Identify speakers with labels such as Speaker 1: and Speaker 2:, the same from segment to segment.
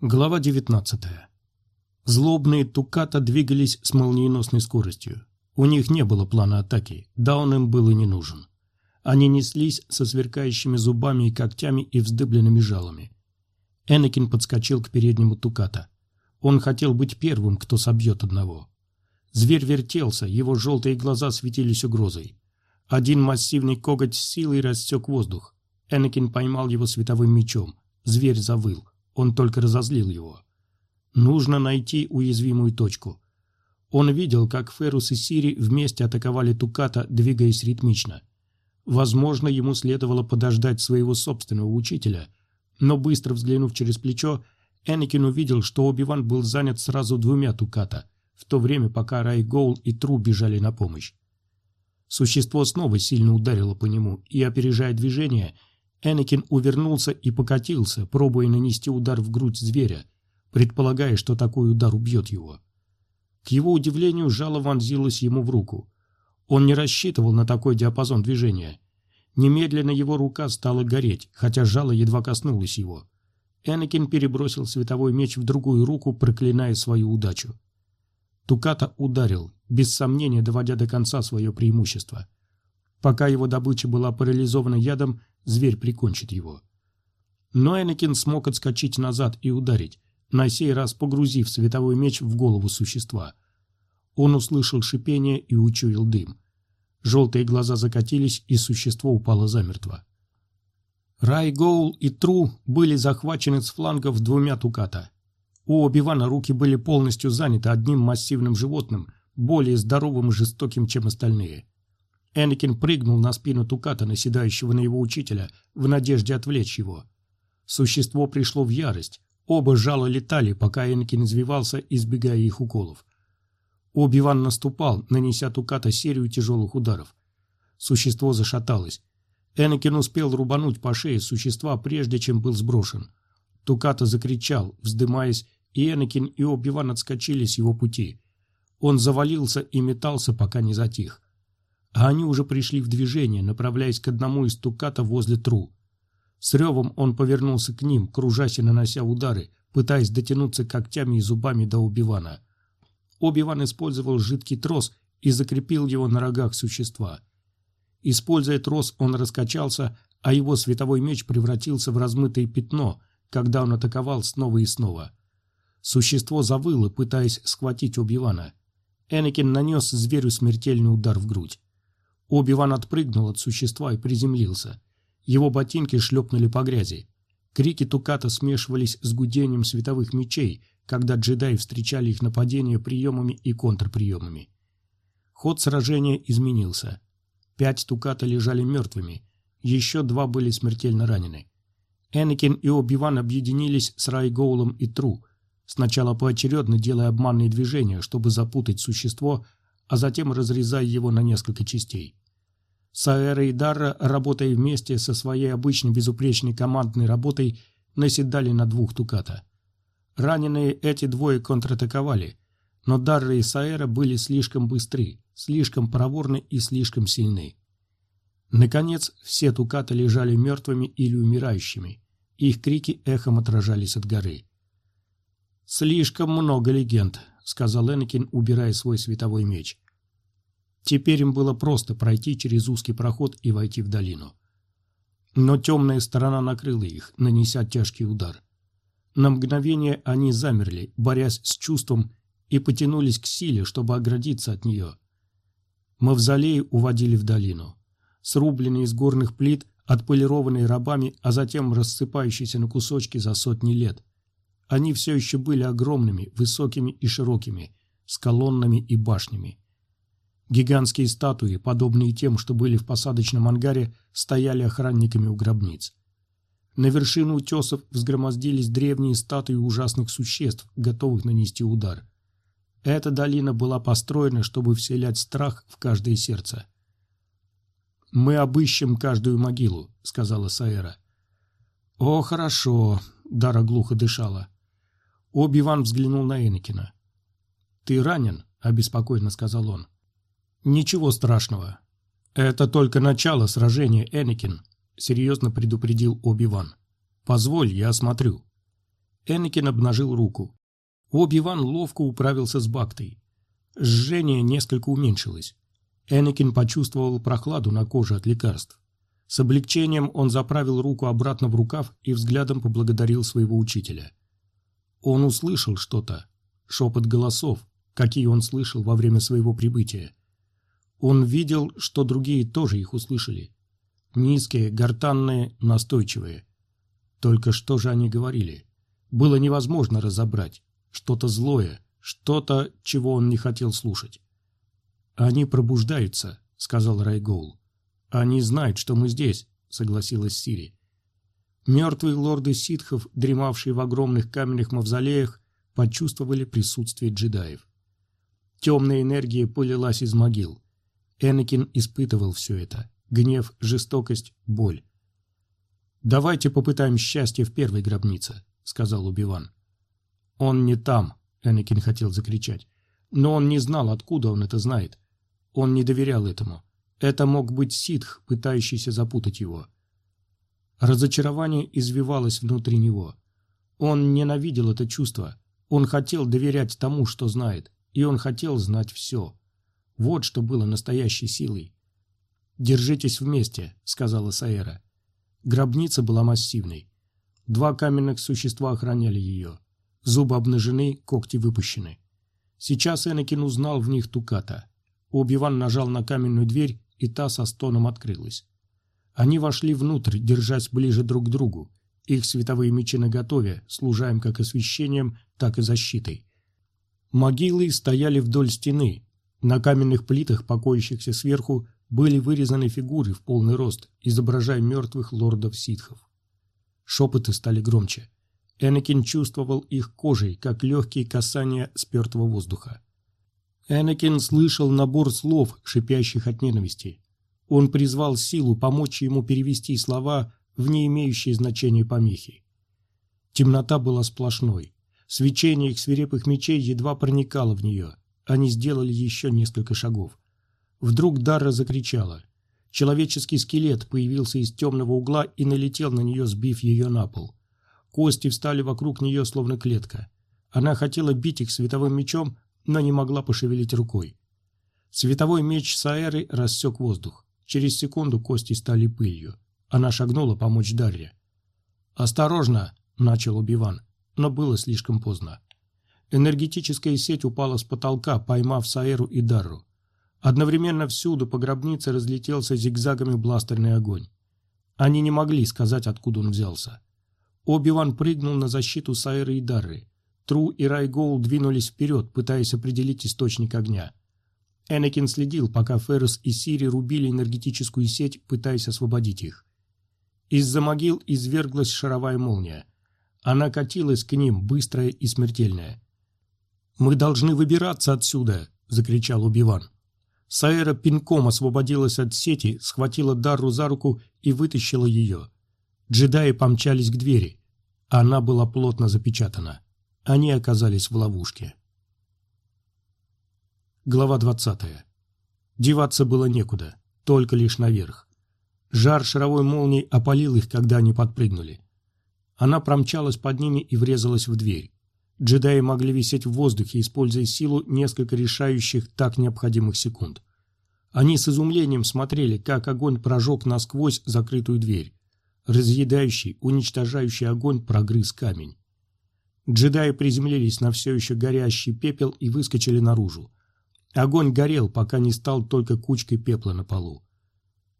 Speaker 1: Глава 19. Злобные Туката двигались с молниеносной скоростью. У них не было плана атаки, да он им был и не нужен. Они неслись со сверкающими зубами и когтями и вздыбленными жалами. Энакин подскочил к переднему Туката. Он хотел быть первым, кто собьет одного. Зверь вертелся, его желтые глаза светились угрозой. Один массивный коготь с силой рассек воздух. Энакин поймал его световым мечом. Зверь завыл. Он только разозлил его. Нужно найти уязвимую точку. Он видел, как Ферус и Сири вместе атаковали Туката, двигаясь ритмично. Возможно, ему следовало подождать своего собственного учителя, но быстро взглянув через плечо, Энакин увидел, что Оби-Ван был занят сразу двумя Туката, в то время пока Рай Гоул и Тру бежали на помощь. Существо снова сильно ударило по нему, и, опережая движение, Энакин увернулся и покатился, пробуя нанести удар в грудь зверя, предполагая, что такой удар убьет его. К его удивлению, жало вонзилось ему в руку. Он не рассчитывал на такой диапазон движения. Немедленно его рука стала гореть, хотя жало едва коснулось его. Энакин перебросил световой меч в другую руку, проклиная свою удачу. Туката ударил, без сомнения доводя до конца свое преимущество. Пока его добыча была парализована ядом, зверь прикончит его. Но Энакин смог отскочить назад и ударить, на сей раз погрузив световой меч в голову существа. Он услышал шипение и учуял дым. Желтые глаза закатились, и существо упало замертво. Рай Гоул и Тру были захвачены с флангов двумя туката. У Оби-Вана руки были полностью заняты одним массивным животным, более здоровым и жестоким, чем остальные. Энакин прыгнул на спину Туката, наседающего на его учителя, в надежде отвлечь его. Существо пришло в ярость. Оба жало летали, пока Энакин извивался, избегая их уколов. Оби-Ван наступал, нанеся Туката серию тяжелых ударов. Существо зашаталось. Энакин успел рубануть по шее существа, прежде чем был сброшен. Туката закричал, вздымаясь, и Энакин и Оби-Ван отскочили с его пути. Он завалился и метался, пока не затих а они уже пришли в движение, направляясь к одному из туката возле тру. С ревом он повернулся к ним, кружась и нанося удары, пытаясь дотянуться когтями и зубами до Убивана. Убиван использовал жидкий трос и закрепил его на рогах существа. Используя трос, он раскачался, а его световой меч превратился в размытое пятно, когда он атаковал снова и снова. Существо завыло, пытаясь схватить Убивана. Энакин нанес зверю смертельный удар в грудь. Оби-Ван отпрыгнул от существа и приземлился. Его ботинки шлепнули по грязи. Крики Туката смешивались с гудением световых мечей, когда джедаи встречали их нападения приемами и контрприемами. Ход сражения изменился. Пять Туката лежали мертвыми, еще два были смертельно ранены. Энакин и Оби-Ван объединились с Райгоулом и Тру, сначала поочередно делая обманные движения, чтобы запутать существо, а затем разрезая его на несколько частей. Саэра и Дарра, работая вместе со своей обычной безупречной командной работой, наседали на двух Туката. Раненые эти двое контратаковали, но Дарра и Саэра были слишком быстры, слишком проворны и слишком сильны. Наконец, все Туката лежали мертвыми или умирающими. Их крики эхом отражались от горы. «Слишком много легенд», — сказал Энакин, убирая свой световой меч. Теперь им было просто пройти через узкий проход и войти в долину. Но темная сторона накрыла их, нанеся тяжкий удар. На мгновение они замерли, борясь с чувством, и потянулись к силе, чтобы оградиться от нее. Мавзолеи уводили в долину. Срубленные из горных плит, отполированные рабами, а затем рассыпающиеся на кусочки за сотни лет – они все еще были огромными, высокими и широкими, с колоннами и башнями. Гигантские статуи, подобные тем, что были в посадочном ангаре, стояли охранниками у гробниц. На вершину утесов взгромоздились древние статуи ужасных существ, готовых нанести удар. Эта долина была построена, чтобы вселять страх в каждое сердце. «Мы обыщем каждую могилу», — сказала Саэра. «О, хорошо», — Дара глухо дышала. Оби-Ван взглянул на Энакина. «Ты ранен?» – обеспокоенно сказал он. «Ничего страшного. Это только начало сражения, Энакин», – серьезно предупредил Оби-Ван. «Позволь, я осмотрю». Энакин обнажил руку. Оби-Ван ловко управился с Бактой. Жжение несколько уменьшилось. Энакин почувствовал прохладу на коже от лекарств. С облегчением он заправил руку обратно в рукав и взглядом поблагодарил своего учителя. Он услышал что-то, шепот голосов, какие он слышал во время своего прибытия. Он видел, что другие тоже их услышали. Низкие, гортанные, настойчивые. Только что же они говорили? Было невозможно разобрать. Что-то злое, что-то, чего он не хотел слушать. «Они пробуждаются», — сказал Райгоул. «Они знают, что мы здесь», — согласилась Сири. Мертвые лорды ситхов, дремавшие в огромных каменных мавзолеях, почувствовали присутствие джедаев. Темная энергия полилась из могил. Энакин испытывал все это. Гнев, жестокость, боль. «Давайте попытаем счастье в первой гробнице», — сказал Убиван. «Он не там», — Энакин хотел закричать. Но он не знал, откуда он это знает. Он не доверял этому. Это мог быть ситх, пытающийся запутать его. Разочарование извивалось внутри него. Он ненавидел это чувство. Он хотел доверять тому, что знает, и он хотел знать все. Вот что было настоящей силой. «Держитесь вместе», — сказала Саэра. Гробница была массивной. Два каменных существа охраняли ее. Зубы обнажены, когти выпущены. Сейчас Энакин узнал в них Туката. Оби-Ван нажал на каменную дверь, и та со стоном открылась. Они вошли внутрь, держась ближе друг к другу. Их световые мечи наготове, служа им как освещением, так и защитой. Могилы стояли вдоль стены. На каменных плитах, покоящихся сверху, были вырезаны фигуры в полный рост, изображая мертвых лордов-ситхов. Шепоты стали громче. Энакин чувствовал их кожей, как легкие касания спертого воздуха. Энакин слышал набор слов, шипящих от ненависти. Он призвал силу помочь ему перевести слова в не имеющие значения помехи. Темнота была сплошной. Свечение их свирепых мечей едва проникало в нее. Они сделали еще несколько шагов. Вдруг Дарра закричала. Человеческий скелет появился из темного угла и налетел на нее, сбив ее на пол. Кости встали вокруг нее, словно клетка. Она хотела бить их световым мечом, но не могла пошевелить рукой. Световой меч Саэры рассек воздух. Через секунду кости стали пылью. Она шагнула помочь Дарье. «Осторожно!» – начал Убиван, но было слишком поздно. Энергетическая сеть упала с потолка, поймав Саэру и Дарру. Одновременно всюду по гробнице разлетелся зигзагами бластерный огонь. Они не могли сказать, откуда он взялся. Оби-Ван прыгнул на защиту Саэры и Дарры. Тру и Райгоул двинулись вперед, пытаясь определить источник огня. Энакин следил, пока Феррес и Сири рубили энергетическую сеть, пытаясь освободить их. Из-за могил изверглась шаровая молния. Она катилась к ним, быстрая и смертельная. «Мы должны выбираться отсюда!» – закричал Убиван. Саэра пинком освободилась от сети, схватила Дарру за руку и вытащила ее. Джедаи помчались к двери. Она была плотно запечатана. Они оказались в ловушке. Глава 20. Деваться было некуда, только лишь наверх. Жар шаровой молнии опалил их, когда они подпрыгнули. Она промчалась под ними и врезалась в дверь. Джедаи могли висеть в воздухе, используя силу несколько решающих так необходимых секунд. Они с изумлением смотрели, как огонь прожег насквозь закрытую дверь. Разъедающий, уничтожающий огонь прогрыз камень. Джедаи приземлились на все еще горящий пепел и выскочили наружу. Огонь горел, пока не стал только кучкой пепла на полу.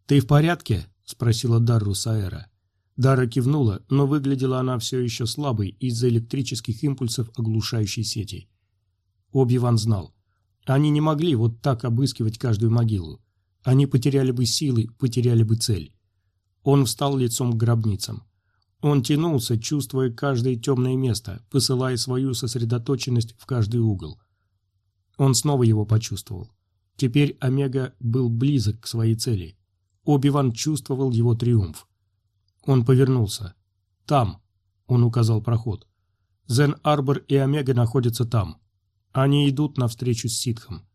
Speaker 1: «Ты в порядке?» – спросила Дарру Саэра. Дара кивнула, но выглядела она все еще слабой из-за электрических импульсов оглушающей сети. Оби-Ван знал. Они не могли вот так обыскивать каждую могилу. Они потеряли бы силы, потеряли бы цель. Он встал лицом к гробницам. Он тянулся, чувствуя каждое темное место, посылая свою сосредоточенность в каждый угол. Он снова его почувствовал. Теперь Омега был близок к своей цели. Оби-Ван чувствовал его триумф. Он повернулся. «Там», — он указал проход. «Зен-Арбор и Омега находятся там. Они идут навстречу с ситхом».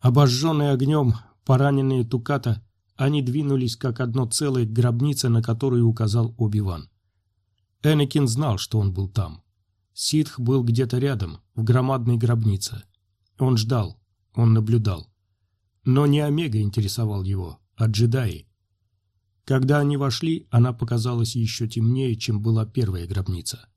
Speaker 1: Обожженные огнем, пораненные Туката, они двинулись как одно целое к гробнице, на которую указал Оби-Ван. Энакин знал, что он был там. Ситх был где-то рядом, в громадной гробнице. Он ждал, он наблюдал. Но не Омега интересовал его, а джедаи. Когда они вошли, она показалась еще темнее, чем была первая гробница.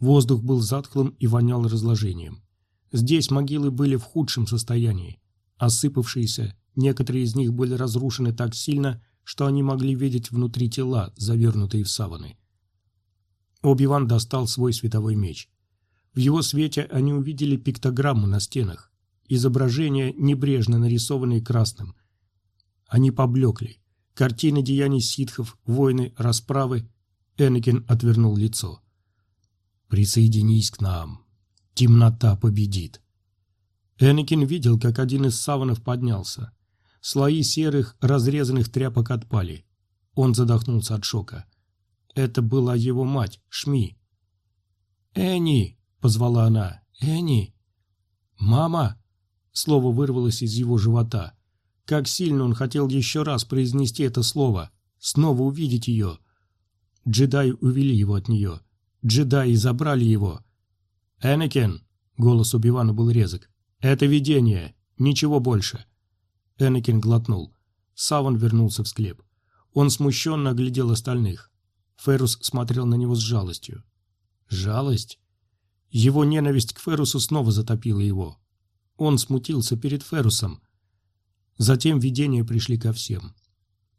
Speaker 1: Воздух был затхлым и вонял разложением. Здесь могилы были в худшем состоянии. Осыпавшиеся, некоторые из них были разрушены так сильно, что они могли видеть внутри тела, завернутые в саваны. Оби-Ван достал свой световой меч. В его свете они увидели пиктограмму на стенах, изображения, небрежно нарисованные красным. Они поблекли. Картины деяний ситхов, войны, расправы. Энакин отвернул лицо. «Присоединись к нам. Темнота победит». Энакин видел, как один из саванов поднялся. Слои серых, разрезанных тряпок отпали. Он задохнулся от шока. Это была его мать, Шми. «Энни!» — позвала она. «Энни!» «Мама!» — слово вырвалось из его живота. Как сильно он хотел еще раз произнести это слово, снова увидеть ее. Джедаи увели его от нее. Джедаи забрали его. «Энакин!» — голос Убивана был резок. «Это видение, ничего больше». Энакин глотнул. Саван вернулся в склеп. Он смущенно оглядел остальных. Феррус смотрел на него с жалостью. Жалость? Его ненависть к Феррусу снова затопила его. Он смутился перед Феррусом. Затем видения пришли ко всем.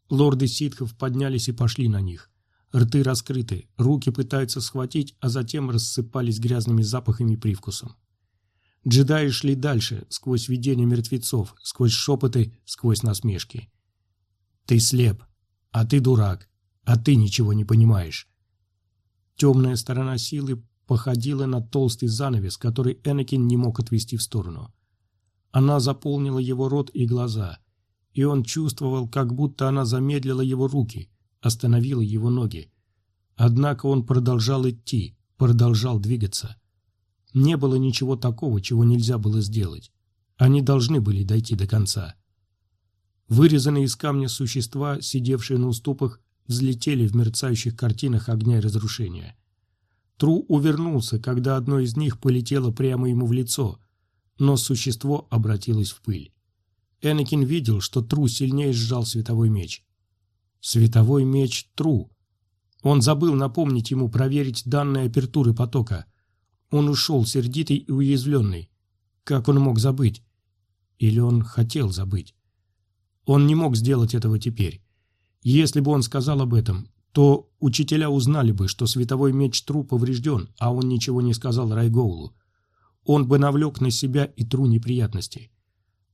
Speaker 1: Лорды ситхов поднялись и пошли на них. Рты раскрыты, руки пытаются схватить, а затем рассыпались грязными запахами и привкусом. Джедаи шли дальше, сквозь видения мертвецов, сквозь шепоты, сквозь насмешки. «Ты слеп, а ты дурак, а ты ничего не понимаешь». Темная сторона силы походила на толстый занавес, который Энакин не мог отвести в сторону. Она заполнила его рот и глаза, и он чувствовал, как будто она замедлила его руки, остановила его ноги. Однако он продолжал идти, продолжал двигаться. Не было ничего такого, чего нельзя было сделать. Они должны были дойти до конца. Вырезанные из камня существа, сидевшие на уступах, взлетели в мерцающих картинах огня и разрушения. Тру увернулся, когда одно из них полетело прямо ему в лицо, но существо обратилось в пыль. Энакин видел, что Тру сильнее сжал световой меч. Световой меч Тру. Он забыл напомнить ему проверить данные апертуры потока. Он ушел сердитый и уязвленный. Как он мог забыть? Или он хотел забыть? Он не мог сделать этого теперь. Если бы он сказал об этом, то учителя узнали бы, что световой меч Тру поврежден, а он ничего не сказал Райгоулу он бы навлек на себя и тру неприятностей.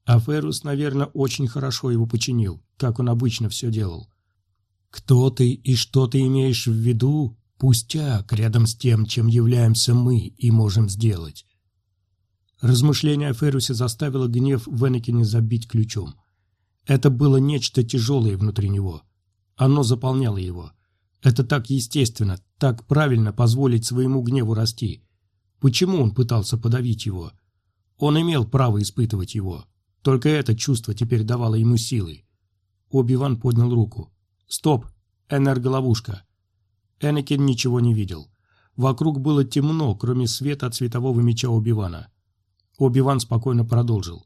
Speaker 1: А Феррус, наверное, очень хорошо его починил, как он обычно все делал. «Кто ты и что ты имеешь в виду? Пустяк рядом с тем, чем являемся мы и можем сделать». Размышление о Феррусе заставило гнев в забить ключом. Это было нечто тяжелое внутри него. Оно заполняло его. Это так естественно, так правильно позволить своему гневу расти. Почему он пытался подавить его? Он имел право испытывать его. Только это чувство теперь давало ему силы. Оби-Ван поднял руку. «Стоп! Энерголовушка!» Энакин ничего не видел. Вокруг было темно, кроме света от светового меча Оби-Вана. Оби-Ван спокойно продолжил.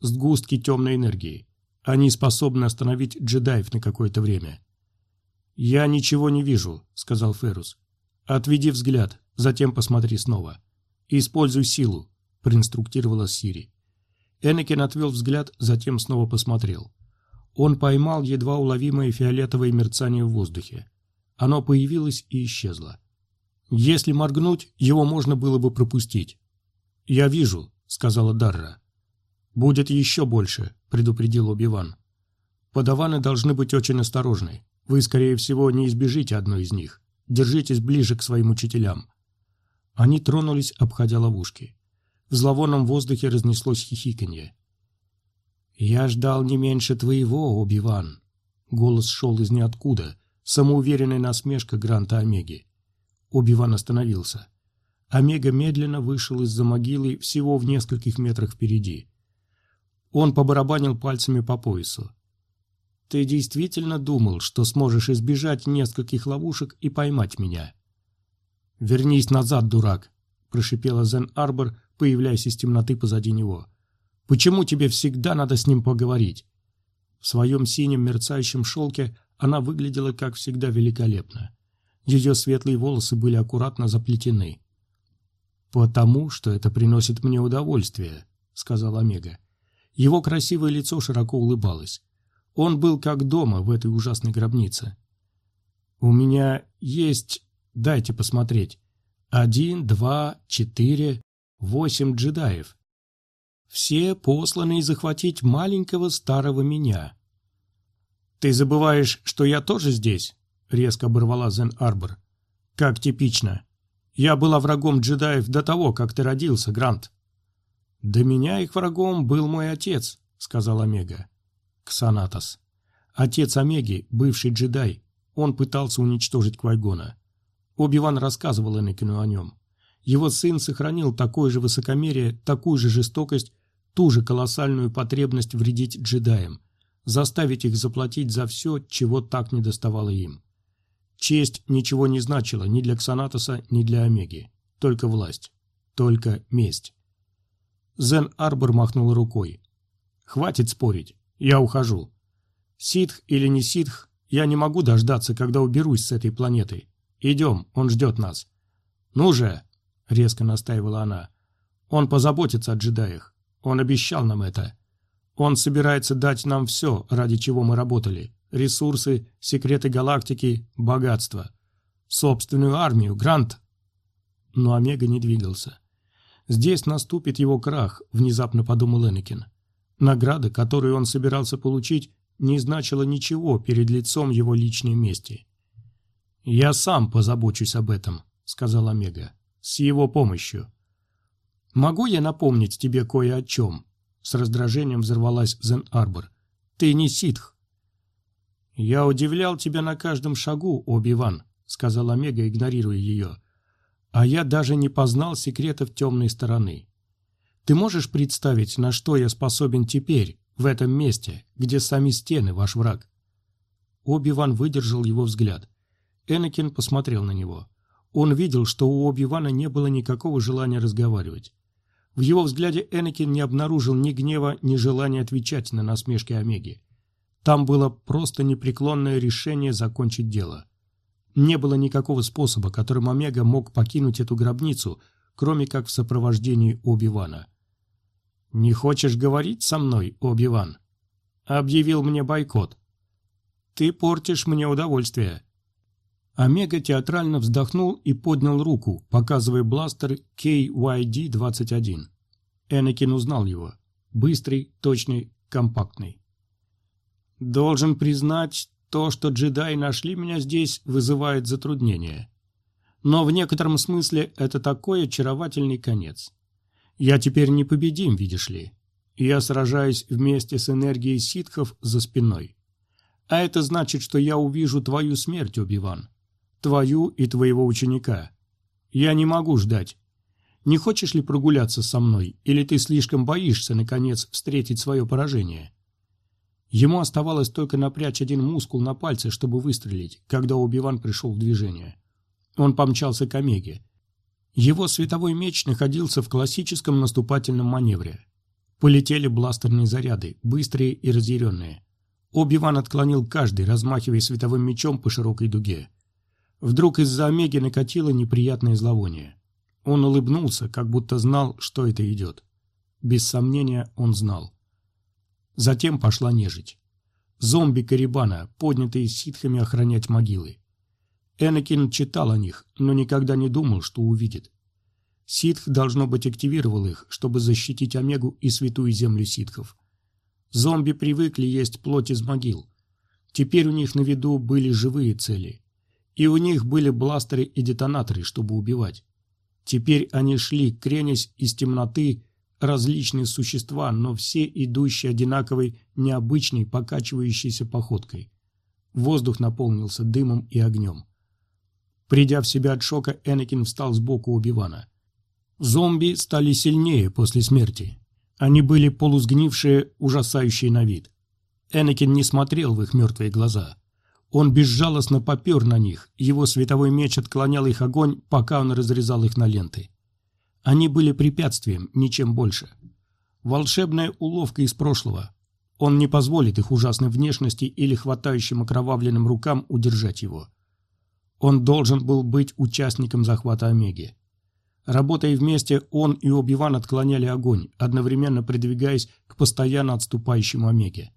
Speaker 1: «Сгустки темной энергии. Они способны остановить джедаев на какое-то время». «Я ничего не вижу», — сказал Феррус. «Отведи взгляд, затем посмотри снова». «Используй силу», – проинструктировала Сири. Энакин отвел взгляд, затем снова посмотрел. Он поймал едва уловимое фиолетовое мерцание в воздухе. Оно появилось и исчезло. Если моргнуть, его можно было бы пропустить. «Я вижу», — сказала Дарра. «Будет еще больше», — предупредил Оби-Ван. «Подаваны должны быть очень осторожны. Вы, скорее всего, не избежите одной из них. Держитесь ближе к своим учителям. Они тронулись, обходя ловушки. В зловонном воздухе разнеслось хихиканье. «Я ждал не меньше твоего, Оби-Ван!» Голос шел из ниоткуда, самоуверенная насмешка Гранта Омеги. Оби-Ван остановился. Омега медленно вышел из-за могилы всего в нескольких метрах впереди. Он побарабанил пальцами по поясу. «Ты действительно думал, что сможешь избежать нескольких ловушек и поймать меня?» «Вернись назад, дурак!» – прошипела Зен Арбор, появляясь из темноты позади него. «Почему тебе всегда надо с ним поговорить?» В своем синем мерцающем шелке она выглядела, как всегда, великолепно. Ее светлые волосы были аккуратно заплетены. «Потому что это приносит мне удовольствие», — сказал Омега. Его красивое лицо широко улыбалось. Он был как дома в этой ужасной гробнице. «У меня есть... Дайте посмотреть. Один, два, четыре, восемь джедаев. Все посланы захватить маленького старого меня». «Ты забываешь, что я тоже здесь?» — резко оборвала Зен Арбор. «Как типично. Я была врагом джедаев до того, как ты родился, Грант». «До меня их врагом был мой отец», — сказал Омега. Ксанатос. Отец Омеги, бывший джедай, он пытался уничтожить Квайгона. Оби-Ван рассказывал Энакину о нем. Его сын сохранил такое же высокомерие, такую же жестокость, ту же колоссальную потребность вредить джедаям, заставить их заплатить за все, чего так не доставало им. Честь ничего не значила ни для Ксанатоса, ни для Омеги. Только власть. Только месть. Зен Арбор махнул рукой. «Хватит спорить. Я ухожу. Ситх или не ситх, я не могу дождаться, когда уберусь с этой планеты. Идем, он ждет нас». «Ну же!» — резко настаивала она. «Он позаботится о джедаях. Он обещал нам это. Он собирается дать нам все, ради чего мы работали. Ресурсы, секреты галактики, богатство. Собственную армию, Грант». Но Омега не двигался. Здесь наступит его крах, внезапно подумал Энакин. Награда, которую он собирался получить, не значила ничего перед лицом его личной мести. «Я сам позабочусь об этом», — сказал Омега, — «с его помощью». «Могу я напомнить тебе кое о чем?» С раздражением взорвалась Зен Арбор. «Ты не ситх». «Я удивлял тебя на каждом шагу, Оби-Ван», — сказал Омега, игнорируя ее а я даже не познал секретов темной стороны. Ты можешь представить, на что я способен теперь, в этом месте, где сами стены ваш враг?» Оби-Ван выдержал его взгляд. Энакин посмотрел на него. Он видел, что у Оби-Вана не было никакого желания разговаривать. В его взгляде Энакин не обнаружил ни гнева, ни желания отвечать на насмешки Омеги. Там было просто непреклонное решение закончить дело. Не было никакого способа, которым Омега мог покинуть эту гробницу, кроме как в сопровождении Оби-Вана. «Не хочешь говорить со мной, Оби-Ван?» «Объявил мне бойкот». «Ты портишь мне удовольствие». Омега театрально вздохнул и поднял руку, показывая бластер KYD-21. Энакин узнал его. Быстрый, точный, компактный. «Должен признать, то, что джедаи нашли меня здесь, вызывает затруднения. Но в некотором смысле это такой очаровательный конец. Я теперь непобедим, видишь ли. Я сражаюсь вместе с энергией ситхов за спиной. А это значит, что я увижу твою смерть, Убиван. Твою и твоего ученика. Я не могу ждать. Не хочешь ли прогуляться со мной, или ты слишком боишься, наконец, встретить свое поражение? Ему оставалось только напрячь один мускул на пальце, чтобы выстрелить, когда Убиван пришел в движение. Он помчался к Омеге. Его световой меч находился в классическом наступательном маневре. Полетели бластерные заряды, быстрые и разъяренные. Оби-Ван отклонил каждый, размахивая световым мечом по широкой дуге. Вдруг из-за Омеги накатило неприятное зловоние. Он улыбнулся, как будто знал, что это идет. Без сомнения, он знал. Затем пошла нежить. Зомби Карибана, поднятые ситхами охранять могилы. Энакин читал о них, но никогда не думал, что увидит. Ситх, должно быть, активировал их, чтобы защитить Омегу и святую землю ситхов. Зомби привыкли есть плоть из могил. Теперь у них на виду были живые цели. И у них были бластеры и детонаторы, чтобы убивать. Теперь они шли, кренясь из темноты, различные существа, но все идущие одинаковой, необычной, покачивающейся походкой. Воздух наполнился дымом и огнем. Придя в себя от шока, Энакин встал сбоку Убивана. Зомби стали сильнее после смерти. Они были полусгнившие, ужасающие на вид. Энакин не смотрел в их мертвые глаза. Он безжалостно попер на них, его световой меч отклонял их огонь, пока он разрезал их на ленты. Они были препятствием, ничем больше. Волшебная уловка из прошлого. Он не позволит их ужасной внешности или хватающим окровавленным рукам удержать его. Он должен был быть участником захвата Омеги. Работая вместе, он и Оби-Ван отклоняли огонь, одновременно продвигаясь к постоянно отступающему Омеге.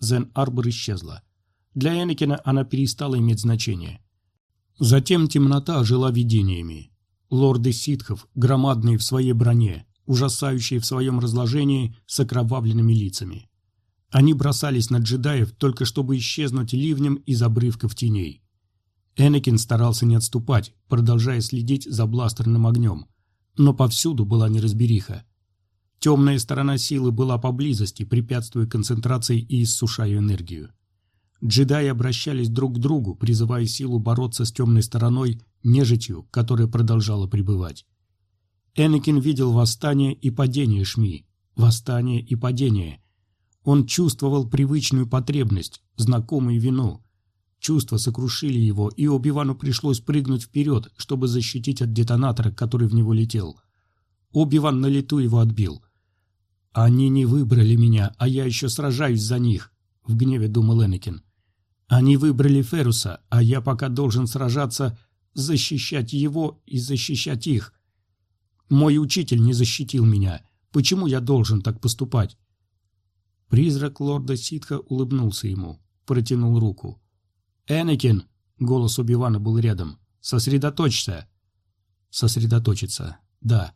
Speaker 1: Зен-Арбор исчезла. Для Энакина она перестала иметь значение. Затем темнота жила видениями. Лорды ситхов, громадные в своей броне, ужасающие в своем разложении с окровавленными лицами. Они бросались на джедаев, только чтобы исчезнуть ливнем из обрывков теней. Энакин старался не отступать, продолжая следить за бластерным огнем. Но повсюду была неразбериха. Темная сторона силы была поблизости, препятствуя концентрации и иссушая энергию. Джедаи обращались друг к другу, призывая силу бороться с темной стороной, нежитью, которая продолжала пребывать. Энакин видел восстание и падение Шми. Восстание и падение. Он чувствовал привычную потребность, знакомую вину – Чувства сокрушили его, и Оби-Вану пришлось прыгнуть вперед, чтобы защитить от детонатора, который в него летел. Оби-Ван на лету его отбил. «Они не выбрали меня, а я еще сражаюсь за них», — в гневе думал Энакин. «Они выбрали Феруса, а я пока должен сражаться, защищать его и защищать их. Мой учитель не защитил меня. Почему я должен так поступать?» Призрак лорда Ситха улыбнулся ему, протянул руку. «Энакин!» — голос Убивана был рядом. «Сосредоточься!» «Сосредоточиться. Да.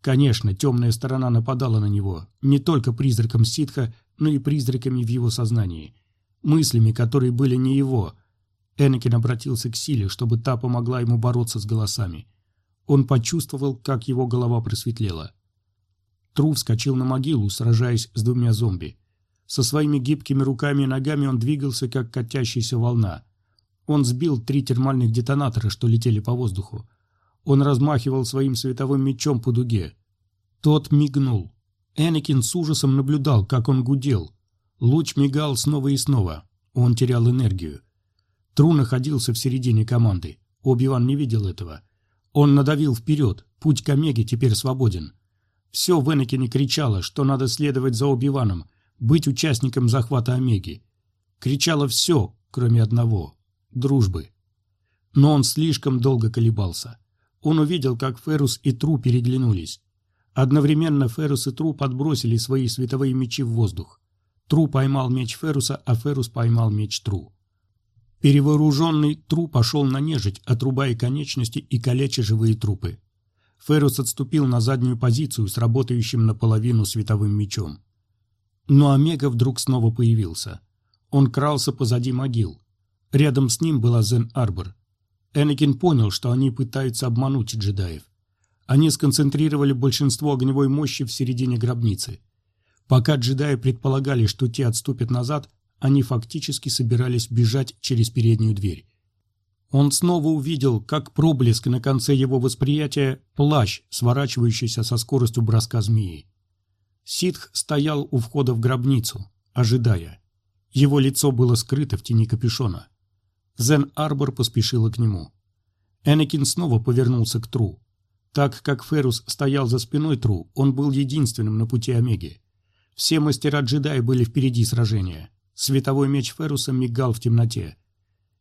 Speaker 1: Конечно, темная сторона нападала на него, не только призраком ситха, но и призраками в его сознании. Мыслями, которые были не его. Энакин обратился к силе, чтобы та помогла ему бороться с голосами. Он почувствовал, как его голова просветлела. Тру вскочил на могилу, сражаясь с двумя зомби. Со своими гибкими руками и ногами он двигался, как катящаяся волна. Он сбил три термальных детонатора, что летели по воздуху. Он размахивал своим световым мечом по дуге. Тот мигнул. Энакин с ужасом наблюдал, как он гудел. Луч мигал снова и снова. Он терял энергию. Тру находился в середине команды. Оби-Ван не видел этого. Он надавил вперед. Путь к Омеге теперь свободен. Все в Энакине кричало, что надо следовать за Оби-Ваном – быть участником захвата Омеги. Кричало все, кроме одного – дружбы. Но он слишком долго колебался. Он увидел, как Ферус и Тру переглянулись. Одновременно Ферус и Тру подбросили свои световые мечи в воздух. Тру поймал меч Феруса, а Ферус поймал меч Тру. Перевооруженный Тру пошел на нежить, отрубая конечности и калеча живые трупы. Ферус отступил на заднюю позицию с работающим наполовину световым мечом. Но Омега вдруг снова появился. Он крался позади могил. Рядом с ним была Зен-Арбор. Энакин понял, что они пытаются обмануть джедаев. Они сконцентрировали большинство огневой мощи в середине гробницы. Пока джедаи предполагали, что те отступят назад, они фактически собирались бежать через переднюю дверь. Он снова увидел, как проблеск на конце его восприятия – плащ, сворачивающийся со скоростью броска змеи. Ситх стоял у входа в гробницу, ожидая. Его лицо было скрыто в тени капюшона. Зен Арбор поспешила к нему. Энакин снова повернулся к Тру. Так как Ферус стоял за спиной Тру, он был единственным на пути Омеги. Все мастера джедаи были впереди сражения. Световой меч Феруса мигал в темноте.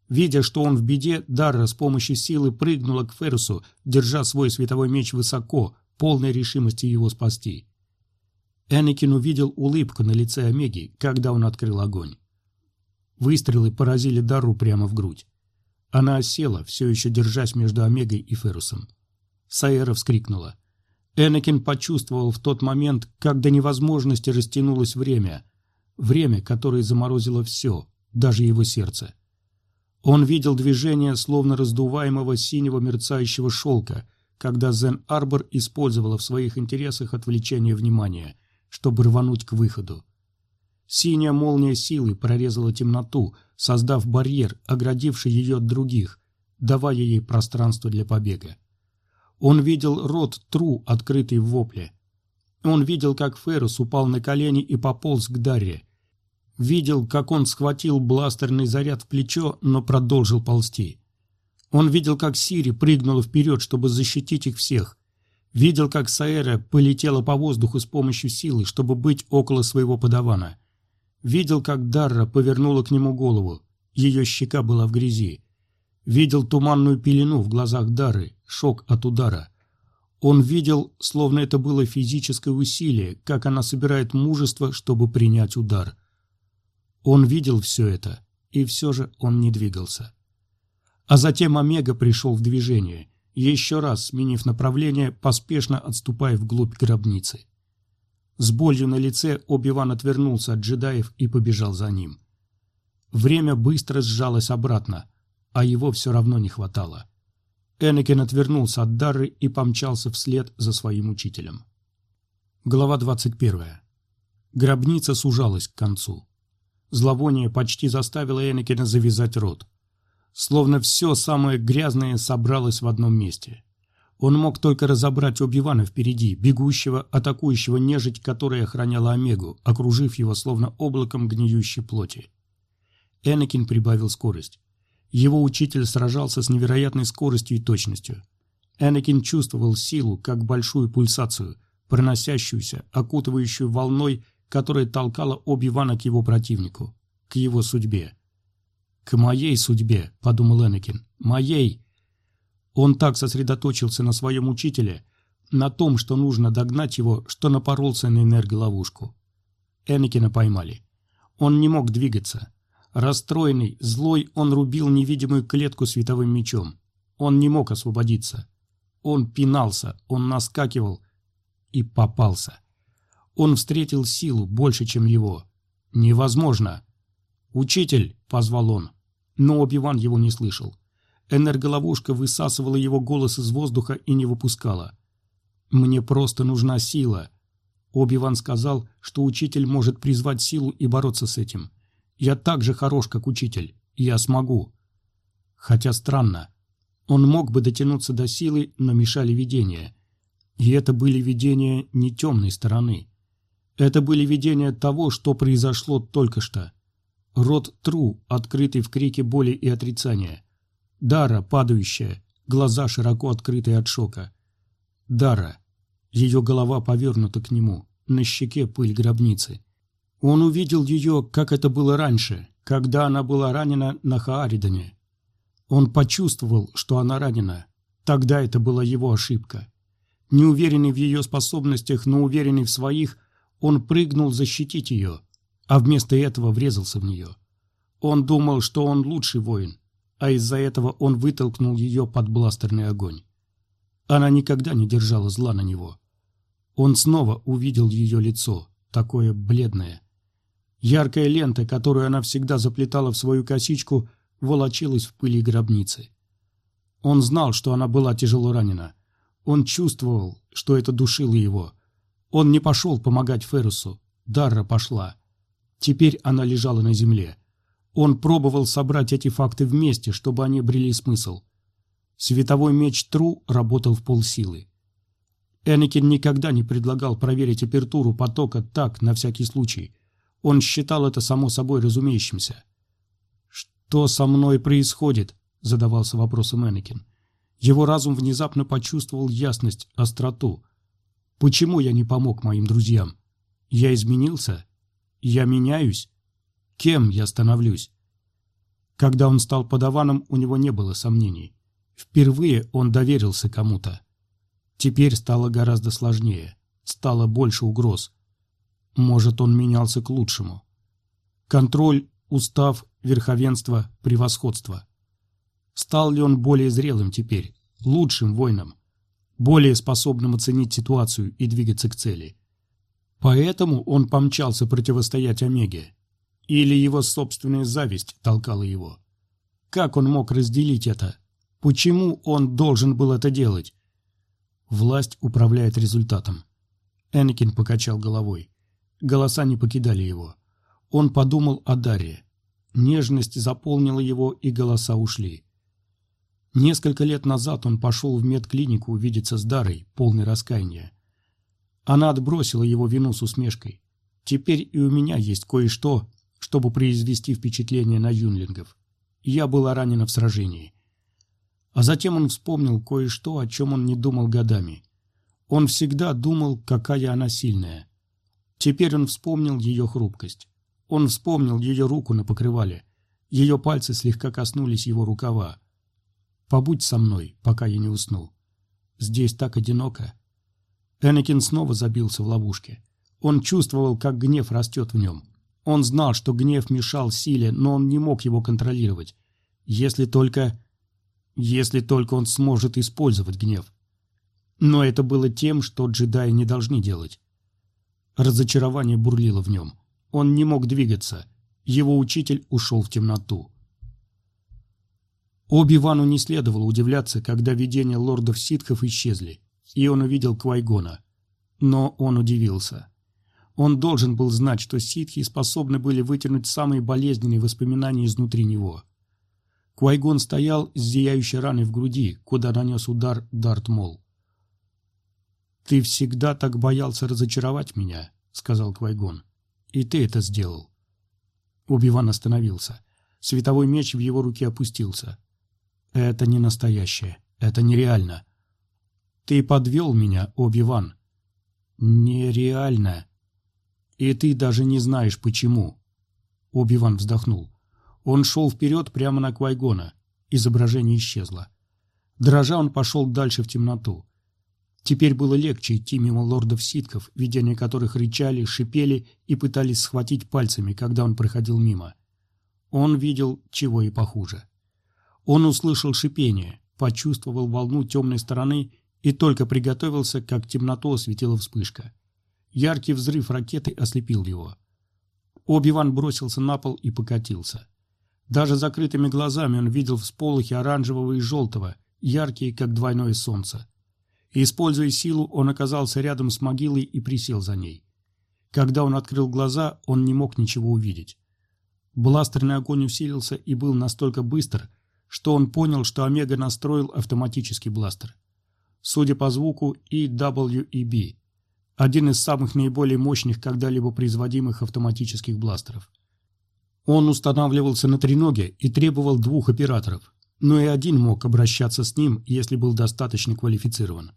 Speaker 1: Видя, что он в беде, Дарра с помощью силы прыгнула к Ферусу, держа свой световой меч высоко, полной решимости его спасти. Энакин увидел улыбку на лице Омеги, когда он открыл огонь. Выстрелы поразили Дару прямо в грудь. Она осела, все еще держась между Омегой и Ферусом. Саэра вскрикнула. Энакин почувствовал в тот момент, как до невозможности растянулось время. Время, которое заморозило все, даже его сердце. Он видел движение, словно раздуваемого синего мерцающего шелка, когда Зен Арбор использовала в своих интересах отвлечение внимания – чтобы рвануть к выходу. Синяя молния силы прорезала темноту, создав барьер, оградивший ее от других, давая ей пространство для побега. Он видел рот Тру, открытый в вопле. Он видел, как Феррус упал на колени и пополз к Дарре. Видел, как он схватил бластерный заряд в плечо, но продолжил ползти. Он видел, как Сири прыгнула вперед, чтобы защитить их всех. Видел, как Саэра полетела по воздуху с помощью силы, чтобы быть около своего подавана. Видел, как Дарра повернула к нему голову. Ее щека была в грязи. Видел туманную пелену в глазах Дары, шок от удара. Он видел, словно это было физическое усилие, как она собирает мужество, чтобы принять удар. Он видел все это, и все же он не двигался. А затем Омега пришел в движение, еще раз сменив направление, поспешно отступая вглубь гробницы. С болью на лице Оби-Ван отвернулся от джедаев и побежал за ним. Время быстро сжалось обратно, а его все равно не хватало. Энакин отвернулся от Дарры и помчался вслед за своим учителем. Глава 21. Гробница сужалась к концу. Зловоние почти заставило Энакина завязать рот. Словно все самое грязное собралось в одном месте. Он мог только разобрать Оби-Вана впереди, бегущего, атакующего нежить, которая охраняла Омегу, окружив его словно облаком гниющей плоти. Энакин прибавил скорость. Его учитель сражался с невероятной скоростью и точностью. Энакин чувствовал силу, как большую пульсацию, проносящуюся, окутывающую волной, которая толкала Оби-Вана к его противнику, к его судьбе. «К моей судьбе», — подумал Энакин, — «моей». Он так сосредоточился на своем учителе, на том, что нужно догнать его, что напоролся на энерголовушку. Энакина поймали. Он не мог двигаться. Расстроенный, злой, он рубил невидимую клетку световым мечом. Он не мог освободиться. Он пинался, он наскакивал и попался. Он встретил силу больше, чем его. Невозможно. «Учитель!» — позвал он. Но Оби-Ван его не слышал. Энерголовушка высасывала его голос из воздуха и не выпускала. «Мне просто нужна сила». Оби-Ван сказал, что учитель может призвать силу и бороться с этим. «Я так же хорош, как учитель. Я смогу». Хотя странно. Он мог бы дотянуться до силы, но мешали видения. И это были видения не темной стороны. Это были видения того, что произошло только что. Рот Тру, открытый в крике боли и отрицания. Дара, падающая, глаза широко открытые от шока. Дара. Ее голова повернута к нему, на щеке пыль гробницы. Он увидел ее, как это было раньше, когда она была ранена на Хааридане. Он почувствовал, что она ранена. Тогда это была его ошибка. Неуверенный в ее способностях, но уверенный в своих, он прыгнул защитить ее – а вместо этого врезался в нее. Он думал, что он лучший воин, а из-за этого он вытолкнул ее под бластерный огонь. Она никогда не держала зла на него. Он снова увидел ее лицо, такое бледное. Яркая лента, которую она всегда заплетала в свою косичку, волочилась в пыли гробницы. Он знал, что она была тяжело ранена. Он чувствовал, что это душило его. Он не пошел помогать Феррусу. Дарра пошла. Теперь она лежала на земле. Он пробовал собрать эти факты вместе, чтобы они обрели смысл. Световой меч Тру работал в полсилы. Энакин никогда не предлагал проверить апертуру потока так, на всякий случай. Он считал это само собой разумеющимся. «Что со мной происходит?» – задавался вопросом Энакин. Его разум внезапно почувствовал ясность, остроту. «Почему я не помог моим друзьям? Я изменился?» Я меняюсь? Кем я становлюсь? Когда он стал подаваном, у него не было сомнений. Впервые он доверился кому-то. Теперь стало гораздо сложнее. Стало больше угроз. Может, он менялся к лучшему. Контроль, устав, верховенство, превосходство. Стал ли он более зрелым теперь, лучшим воином, более способным оценить ситуацию и двигаться к цели? Поэтому он помчался противостоять Омеге. Или его собственная зависть толкала его. Как он мог разделить это? Почему он должен был это делать? Власть управляет результатом. Энакин покачал головой. Голоса не покидали его. Он подумал о Дарье. Нежность заполнила его, и голоса ушли. Несколько лет назад он пошел в медклинику увидеться с Дарой, полный раскаяния. Она отбросила его вину с усмешкой. «Теперь и у меня есть кое-что, чтобы произвести впечатление на юнлингов. Я была ранена в сражении. А затем он вспомнил кое-что, о чем он не думал годами. Он всегда думал, какая она сильная. Теперь он вспомнил ее хрупкость. Он вспомнил ее руку на покрывале. Ее пальцы слегка коснулись его рукава. «Побудь со мной, пока я не усну. Здесь так одиноко». Энакин снова забился в ловушке. Он чувствовал, как гнев растет в нем. Он знал, что гнев мешал силе, но он не мог его контролировать. Если только... Если только он сможет использовать гнев. Но это было тем, что джедаи не должны делать. Разочарование бурлило в нем. Он не мог двигаться. Его учитель ушел в темноту. Оби-Вану не следовало удивляться, когда видения лордов ситхов исчезли, и он увидел Квайгона. Но он удивился. Он должен был знать, что ситхи способны были вытянуть самые болезненные воспоминания изнутри него. Квайгон стоял с зияющей раной в груди, куда нанес удар Дарт Мол. «Ты всегда так боялся разочаровать меня», — сказал Квайгон. «И ты это сделал». Убиван остановился. Световой меч в его руке опустился. «Это не настоящее. Это нереально». «Ты подвел меня, Оби-Ван». «Нереально», и ты даже не знаешь, почему. Оби-Ван вздохнул. Он шел вперед прямо на Квайгона. Изображение исчезло. Дрожа он пошел дальше в темноту. Теперь было легче идти мимо лордов-ситков, видения которых рычали, шипели и пытались схватить пальцами, когда он проходил мимо. Он видел, чего и похуже. Он услышал шипение, почувствовал волну темной стороны и только приготовился, как темноту осветила вспышка. Яркий взрыв ракеты ослепил его. Оби-Ван бросился на пол и покатился. Даже закрытыми глазами он видел всполохи оранжевого и желтого, яркие, как двойное солнце. Используя силу, он оказался рядом с могилой и присел за ней. Когда он открыл глаза, он не мог ничего увидеть. Бластерный огонь усилился и был настолько быстр, что он понял, что Омега настроил автоматический бластер. Судя по звуку, EWEB один из самых наиболее мощных когда-либо производимых автоматических бластеров. Он устанавливался на треноге и требовал двух операторов, но и один мог обращаться с ним, если был достаточно квалифицирован.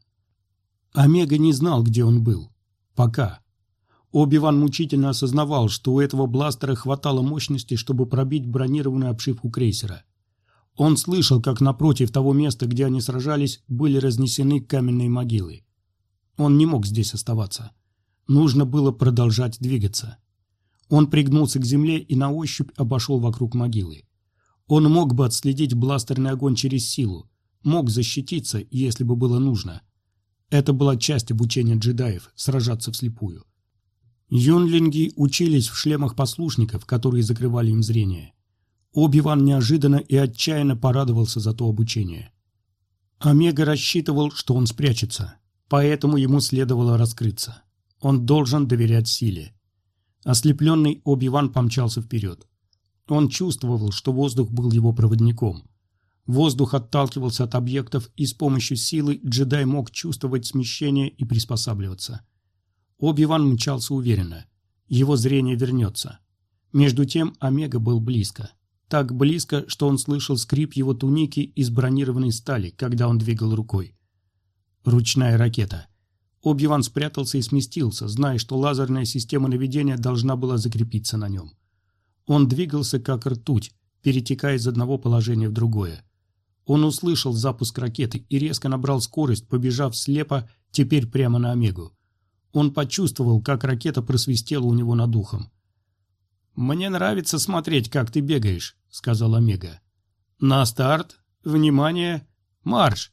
Speaker 1: Омега не знал, где он был. Пока. Оби-Ван мучительно осознавал, что у этого бластера хватало мощности, чтобы пробить бронированную обшивку крейсера. Он слышал, как напротив того места, где они сражались, были разнесены каменные могилы. Он не мог здесь оставаться. Нужно было продолжать двигаться. Он пригнулся к земле и на ощупь обошел вокруг могилы. Он мог бы отследить бластерный огонь через силу, мог защититься, если бы было нужно. Это была часть обучения джедаев – сражаться вслепую. Юнлинги учились в шлемах послушников, которые закрывали им зрение. Оби-Ван неожиданно и отчаянно порадовался за то обучение. Омега рассчитывал, что он спрячется. Поэтому ему следовало раскрыться. Он должен доверять силе. Ослепленный Оби-Ван помчался вперед. Он чувствовал, что воздух был его проводником. Воздух отталкивался от объектов, и с помощью силы джедай мог чувствовать смещение и приспосабливаться. Оби-Ван мчался уверенно. Его зрение вернется. Между тем Омега был близко. Так близко, что он слышал скрип его туники из бронированной стали, когда он двигал рукой. Ручная ракета. Оби-Ван спрятался и сместился, зная, что лазерная система наведения должна была закрепиться на нем. Он двигался как ртуть, перетекая из одного положения в другое. Он услышал запуск ракеты и резко набрал скорость, побежав слепо, теперь прямо на Омегу. Он почувствовал, как ракета просвистела у него над ухом. «Мне нравится смотреть, как ты бегаешь», — сказал Омега. «На старт! Внимание! Марш!»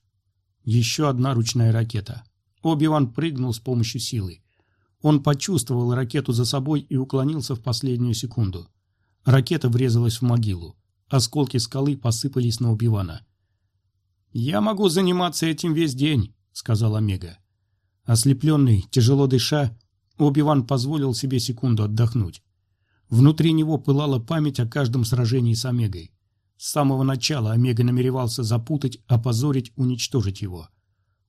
Speaker 1: Еще одна ручная ракета. Оби-Ван прыгнул с помощью силы. Он почувствовал ракету за собой и уклонился в последнюю секунду. Ракета врезалась в могилу. Осколки скалы посыпались на Оби-Вана. «Я могу заниматься этим весь день», — сказал Омега. Ослепленный, тяжело дыша, Оби-Ван позволил себе секунду отдохнуть. Внутри него пылала память о каждом сражении с Омегой. С самого начала Омега намеревался запутать, опозорить, уничтожить его.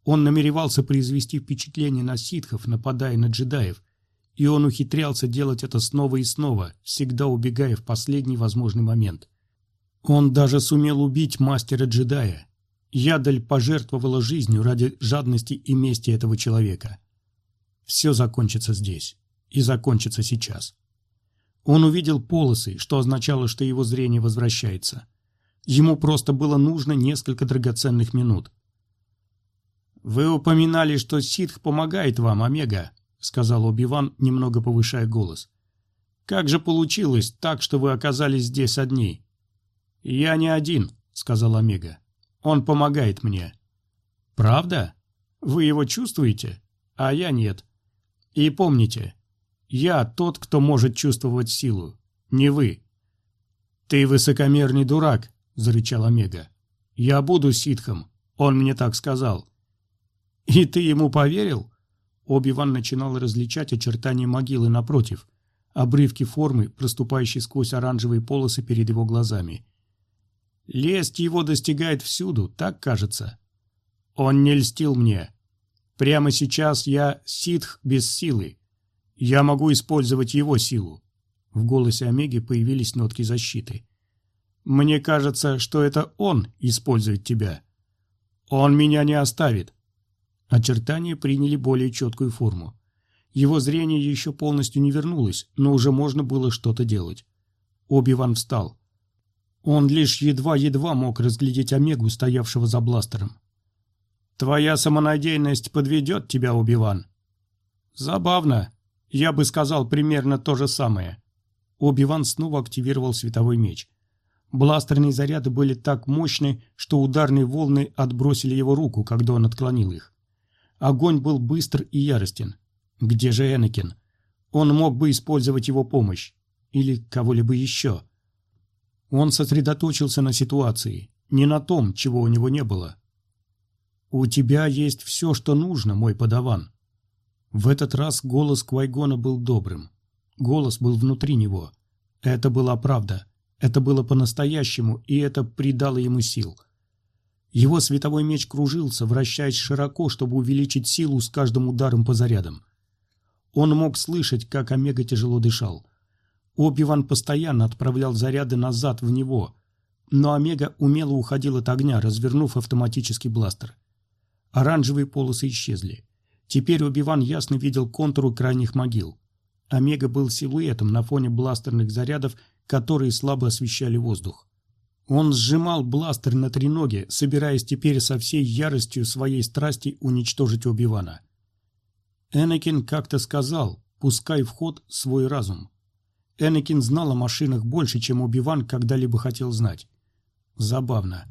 Speaker 1: Он намеревался произвести впечатление на ситхов, нападая на джедаев, и он ухитрялся делать это снова и снова, всегда убегая в последний возможный момент. Он даже сумел убить мастера-джедая. Ядаль пожертвовала жизнью ради жадности и мести этого человека. Все закончится здесь. И закончится сейчас. Он увидел полосы, что означало, что его зрение возвращается. Ему просто было нужно несколько драгоценных минут. «Вы упоминали, что ситх помогает вам, Омега», — сказал Оби-Ван, немного повышая голос. «Как же получилось так, что вы оказались здесь одни?» «Я не один», — сказал Омега. «Он помогает мне». «Правда? Вы его чувствуете? А я нет. И помните, я тот, кто может чувствовать силу, не вы». «Ты высокомерный дурак», — зарычал Омега. «Я буду ситхом, он мне так сказал». «И ты ему поверил?» Оби-Ван начинал различать очертания могилы напротив, обрывки формы, проступающие сквозь оранжевые полосы перед его глазами. Лесть его достигает всюду, так кажется. Он не льстил мне. Прямо сейчас я ситх без силы. Я могу использовать его силу. В голосе Омеги появились нотки защиты. Мне кажется, что это он использует тебя. Он меня не оставит. Очертания приняли более четкую форму. Его зрение еще полностью не вернулось, но уже можно было что-то делать. Оби-Ван встал. Он лишь едва-едва мог разглядеть Омегу, стоявшего за бластером. «Твоя самонадеянность подведет тебя, Оби-Ван». «Забавно. Я бы сказал примерно то же самое». Оби-Ван снова активировал световой меч. Бластерные заряды были так мощны, что ударные волны отбросили его руку, когда он отклонил их. Огонь был быстр и яростен. Где же Энакин? Он мог бы использовать его помощь. Или кого-либо еще. Он сосредоточился на ситуации, не на том, чего у него не было. «У тебя есть все, что нужно, мой подаван». В этот раз голос Квайгона был добрым. Голос был внутри него. Это была правда. Это было по-настоящему, и это придало ему сил. Его световой меч кружился, вращаясь широко, чтобы увеличить силу с каждым ударом по зарядам. Он мог слышать, как Омега тяжело дышал. Оби-Ван постоянно отправлял заряды назад в него, но Омега умело уходил от огня, развернув автоматический бластер. Оранжевые полосы исчезли. Теперь Оби-Ван ясно видел контуру крайних могил. Омега был силуэтом на фоне бластерных зарядов, которые слабо освещали воздух. Он сжимал бластер на треноге, собираясь теперь со всей яростью своей страсти уничтожить Оби-Вана. Энакин как-то сказал «пускай в ход свой разум». Энакин знал о машинах больше, чем Оби-Ван когда-либо хотел знать. Забавно.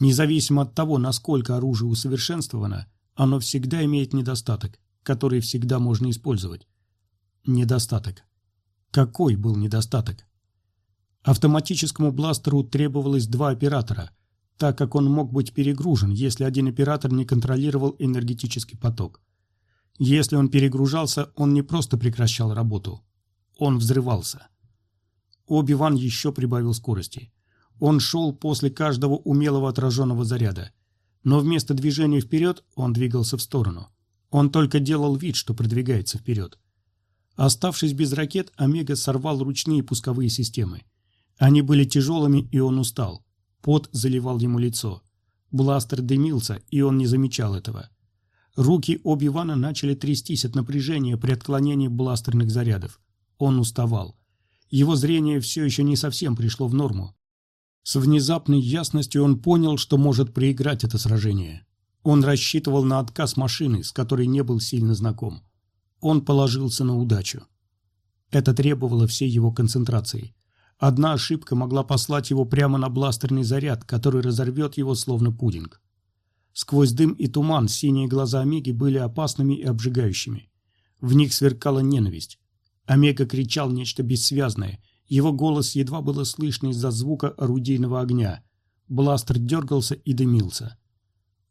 Speaker 1: Независимо от того, насколько оружие усовершенствовано, оно всегда имеет недостаток, который всегда можно использовать. Недостаток. Какой был недостаток? Автоматическому бластеру требовалось два оператора, так как он мог быть перегружен, если один оператор не контролировал энергетический поток. Если он перегружался, он не просто прекращал работу, он взрывался. Оби-Ван еще прибавил скорости. Он шел после каждого умелого отраженного заряда. Но вместо движения вперед он двигался в сторону. Он только делал вид, что продвигается вперед. Оставшись без ракет, Омега сорвал ручные пусковые системы. Они были тяжелыми, и он устал. Пот заливал ему лицо. Бластер дымился, и он не замечал этого. Руки Оби-Вана начали трястись от напряжения при отклонении бластерных зарядов. Он уставал. Его зрение все еще не совсем пришло в норму. С внезапной ясностью он понял, что может проиграть это сражение. Он рассчитывал на отказ машины, с которой не был сильно знаком. Он положился на удачу. Это требовало всей его концентрации. Одна ошибка могла послать его прямо на бластерный заряд, который разорвет его словно пудинг. Сквозь дым и туман синие глаза Омеги были опасными и обжигающими. В них сверкала ненависть. Омега кричал нечто бессвязное. Его голос едва было слышно из-за звука орудийного огня. Бластер дергался и дымился.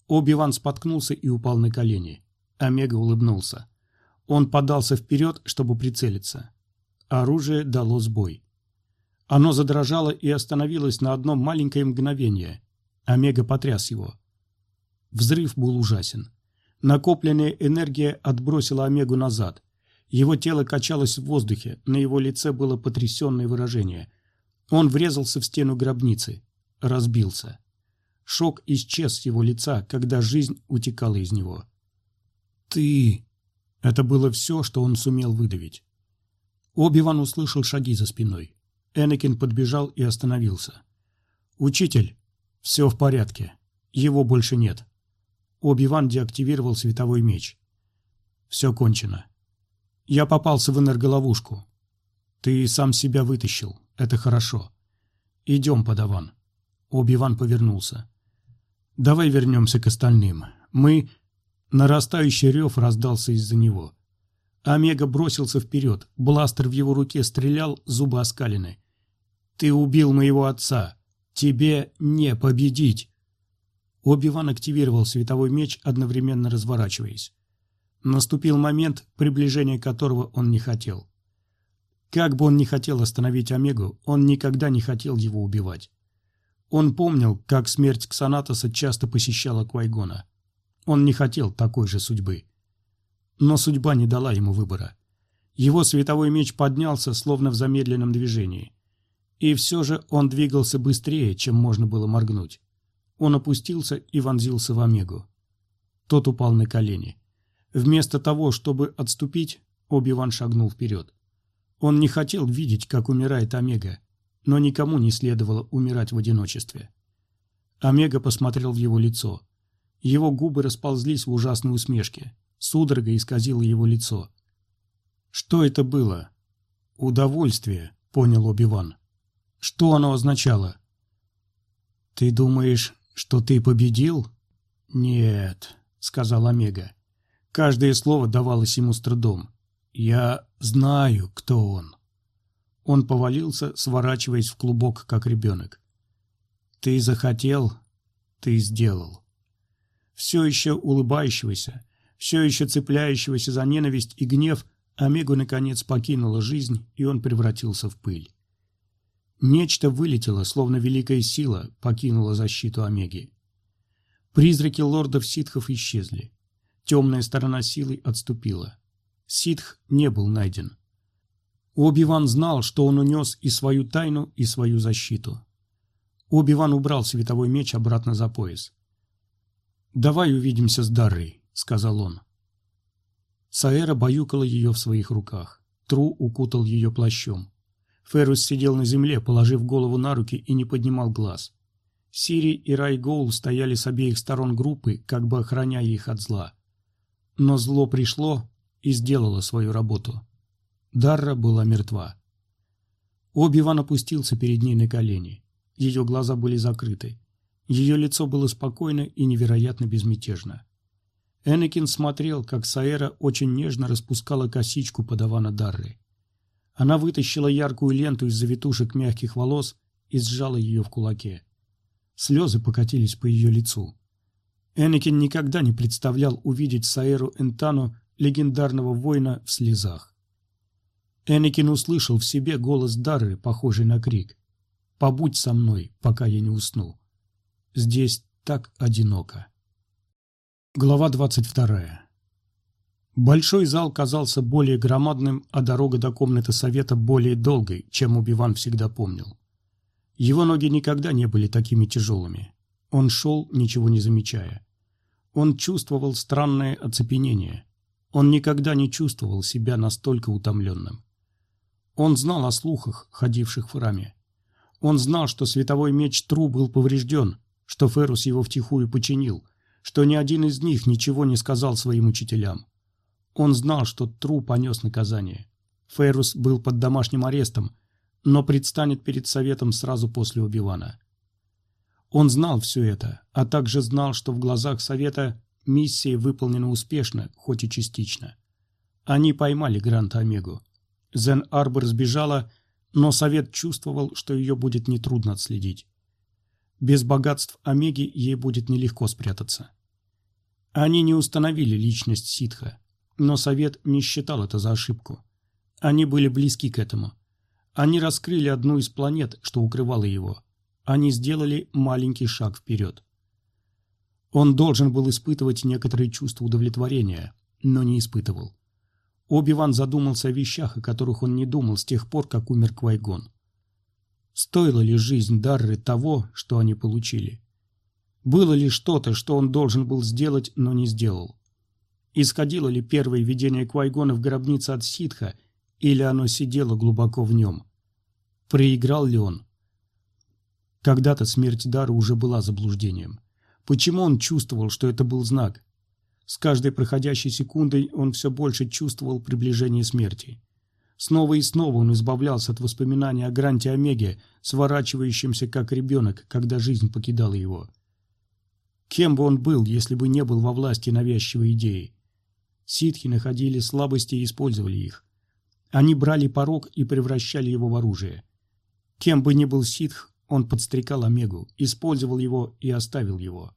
Speaker 1: Оби-Ван споткнулся и упал на колени. Омега улыбнулся. Он подался вперед, чтобы прицелиться. Оружие дало сбой. Оно задрожало и остановилось на одно маленькое мгновение. Омега потряс его. Взрыв был ужасен. Накопленная энергия отбросила Омегу назад. Его тело качалось в воздухе, на его лице было потрясенное выражение. Он врезался в стену гробницы, разбился. Шок исчез с его лица, когда жизнь утекала из него. «Ты...» Это было все, что он сумел выдавить. Оби-Ван услышал шаги за спиной. Энакин подбежал и остановился. «Учитель, все в порядке. Его больше нет». Оби-Ван деактивировал световой меч. «Все кончено. Я попался в энерголовушку. Ты сам себя вытащил. Это хорошо. Идем, подаван». Оби-Ван повернулся. «Давай вернемся к остальным. Мы...» Нарастающий рев раздался из-за него. Омега бросился вперед. Бластер в его руке стрелял, зубы оскалены. «Ты убил моего отца. Тебе не победить!» Оби-Ван активировал световой меч, одновременно разворачиваясь. Наступил момент, приближения которого он не хотел. Как бы он ни хотел остановить Омегу, он никогда не хотел его убивать. Он помнил, как смерть Ксанатоса часто посещала Квайгона. Он не хотел такой же судьбы. Но судьба не дала ему выбора. Его световой меч поднялся, словно в замедленном движении. И все же он двигался быстрее, чем можно было моргнуть. Он опустился и вонзился в Омегу. Тот упал на колени. Вместо того, чтобы отступить, Оби-Ван шагнул вперед. Он не хотел видеть, как умирает Омега, но никому не следовало умирать в одиночестве. Омега посмотрел в его лицо. Его губы расползлись в ужасной усмешке. Судорога исказила его лицо. «Что это было?» «Удовольствие», — понял Оби-Ван. «Что оно означало?» «Ты думаешь, что ты победил?» «Нет», — сказал Омега. Каждое слово давалось ему с трудом. «Я знаю, кто он». Он повалился, сворачиваясь в клубок, как ребенок. «Ты захотел, ты сделал». Все еще улыбающегося, все еще цепляющегося за ненависть и гнев, Омегу наконец покинула жизнь, и он превратился в пыль. Нечто вылетело, словно великая сила покинула защиту Омеги. Призраки лордов-ситхов исчезли. Темная сторона силы отступила. Ситх не был найден. Оби-Ван знал, что он унес и свою тайну, и свою защиту. Оби-Ван убрал световой меч обратно за пояс. «Давай увидимся с Даррой», — сказал он. Саэра баюкала ее в своих руках. Тру укутал ее плащом. Феррус сидел на земле, положив голову на руки и не поднимал глаз. Сири и Райгоул стояли с обеих сторон группы, как бы охраняя их от зла. Но зло пришло и сделало свою работу. Дарра была мертва. Оби-Ван опустился перед ней на колени. Ее глаза были закрыты. Ее лицо было спокойно и невероятно безмятежно. Энакин смотрел, как Саэра очень нежно распускала косичку подавана Дарры. Она вытащила яркую ленту из завитушек мягких волос и сжала ее в кулаке. Слезы покатились по ее лицу. Энакин никогда не представлял увидеть Саэру Энтану, легендарного воина, в слезах. Энакин услышал в себе голос Дары, похожий на крик. «Побудь со мной, пока я не усну. Здесь так одиноко». Глава 22. Большой зал казался более громадным, а дорога до комнаты совета более долгой, чем Убиван всегда помнил. Его ноги никогда не были такими тяжелыми. Он шел, ничего не замечая. Он чувствовал странное оцепенение. Он никогда не чувствовал себя настолько утомленным. Он знал о слухах, ходивших в храме. Он знал, что световой меч Тру был поврежден, что Ферус его втихую починил, что ни один из них ничего не сказал своим учителям. Он знал, что Тру понес наказание. Ферус был под домашним арестом, но предстанет перед советом сразу после Убивана. Он знал все это, а также знал, что в глазах совета миссия выполнена успешно, хоть и частично. Они поймали Гранта Омегу. Зен Арбор сбежала, но совет чувствовал, что ее будет нетрудно отследить. Без богатств Омеги ей будет нелегко спрятаться. Они не установили личность ситха, но совет не считал это за ошибку. Они были близки к этому. Они раскрыли одну из планет, что укрывало его. Они сделали маленький шаг вперед. Он должен был испытывать некоторые чувства удовлетворения, но не испытывал. Оби-Ван задумался о вещах, о которых он не думал с тех пор, как умер Квайгон. Стоила ли жизнь Дарры того, что они получили? Было ли что-то, что он должен был сделать, но не сделал? Исходило ли первое видение Квайгона в гробнице от ситха, или оно сидело глубоко в нем? Проиграл ли он? Когда-то смерть Дары уже была заблуждением. Почему он чувствовал, что это был знак? С каждой проходящей секундой он все больше чувствовал приближение смерти. Снова и снова он избавлялся от воспоминаний о Гранте Омеге, сворачивающемся как ребенок, когда жизнь покидала его. Кем бы он был, если бы не был во власти навязчивой идеи? Ситхи находили слабости и использовали их. Они брали порог и превращали его в оружие. Кем бы ни был ситх, он подстрекал Омегу, использовал его и оставил его.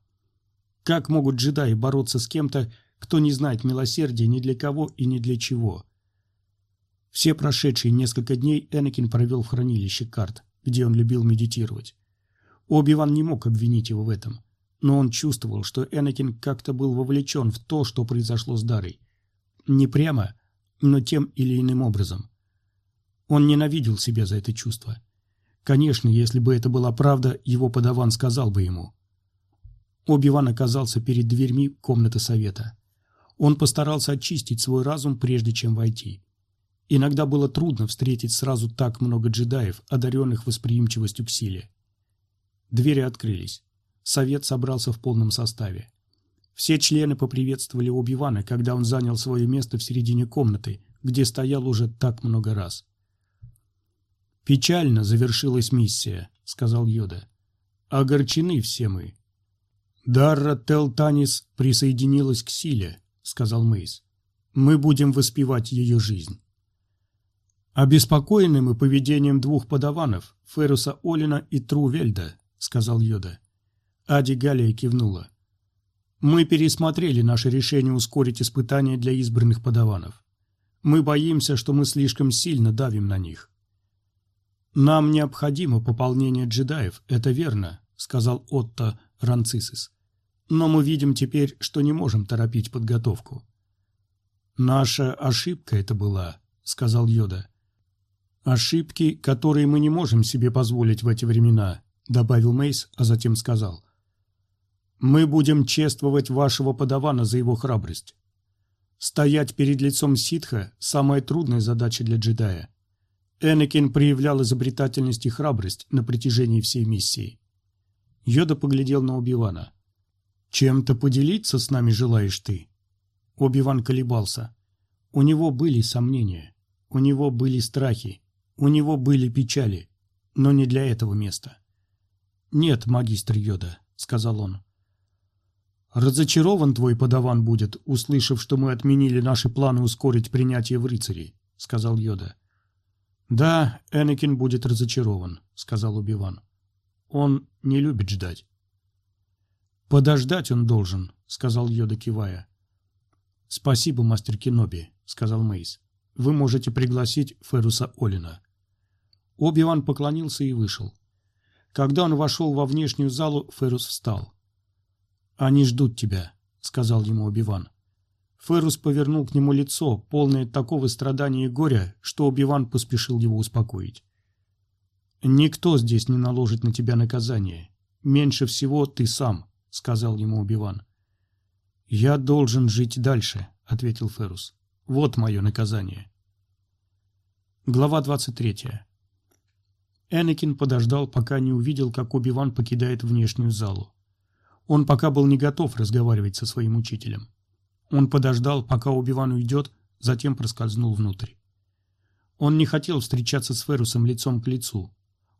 Speaker 1: Как могут джедаи бороться с кем-то, кто не знает милосердия ни для кого и ни для чего? Все прошедшие несколько дней Энакин провел в хранилище карт, где он любил медитировать. Оби-Ван не мог обвинить его в этом, но он чувствовал, что Энакин как-то был вовлечен в то, что произошло с Дарой. Не прямо, но тем или иным образом. Он ненавидел себя за это чувство. Конечно, если бы это была правда, его подаван сказал бы ему. Оби-Ван оказался перед дверьми комнаты совета. Он постарался очистить свой разум, прежде чем войти. Иногда было трудно встретить сразу так много джедаев, одаренных восприимчивостью к силе. Двери открылись. Совет собрался в полном составе. Все члены поприветствовали Оби-Вана, когда он занял свое место в середине комнаты, где стоял уже так много раз. «Печально завершилась миссия», — сказал Йода. «Огорчены все мы». «Дарра Телтанис присоединилась к силе», — сказал Мейс. «Мы будем воспевать ее жизнь». «Обеспокоены мы поведением двух подаванов, Феруса Олина и Трувельда», — сказал Йода. Ади Галия кивнула. «Мы пересмотрели наше решение ускорить испытания для избранных подаванов. Мы боимся, что мы слишком сильно давим на них». «Нам необходимо пополнение джедаев, это верно», — сказал Отто Ранцисис. «Но мы видим теперь, что не можем торопить подготовку». «Наша ошибка это была», — сказал Йода. «Ошибки, которые мы не можем себе позволить в эти времена», — добавил Мейс, а затем сказал. «Мы будем чествовать вашего подавана за его храбрость. Стоять перед лицом ситха – самая трудная задача для джедая. Энакин проявлял изобретательность и храбрость на протяжении всей миссии». Йода поглядел на Оби-Вана. «Чем-то поделиться с нами желаешь ты?» Оби-Ван колебался. У него были сомнения, у него были страхи, у него были печали, но не для этого места. «Нет, магистр Йода», — сказал он. «Разочарован твой подаван будет, услышав, что мы отменили наши планы ускорить принятие в рыцарей», — сказал Йода. «Да, Энакин будет разочарован», — сказал Убиван. «Он не любит ждать». «Подождать он должен», — сказал Йода, кивая. «Спасибо, мастер Киноби», — сказал Мейс. «Вы можете пригласить Феруса Олина». Оби-Ван поклонился и вышел. Когда он вошел во внешнюю залу, Ферус встал. «Они ждут тебя», — сказал ему Оби-Ван. Ферус повернул к нему лицо, полное такого страдания и горя, что Оби-Ван поспешил его успокоить. «Никто здесь не наложит на тебя наказание. Меньше всего ты сам», — сказал ему Оби-Ван. «Я должен жить дальше», — ответил Ферус. «Вот мое наказание». Глава двадцать третья. Энакин подождал, пока не увидел, как Оби-Ван покидает внешнюю залу. Он пока был не готов разговаривать со своим учителем. Он подождал, пока Оби-Ван уйдет, затем проскользнул внутрь. Он не хотел встречаться с Ферусом лицом к лицу.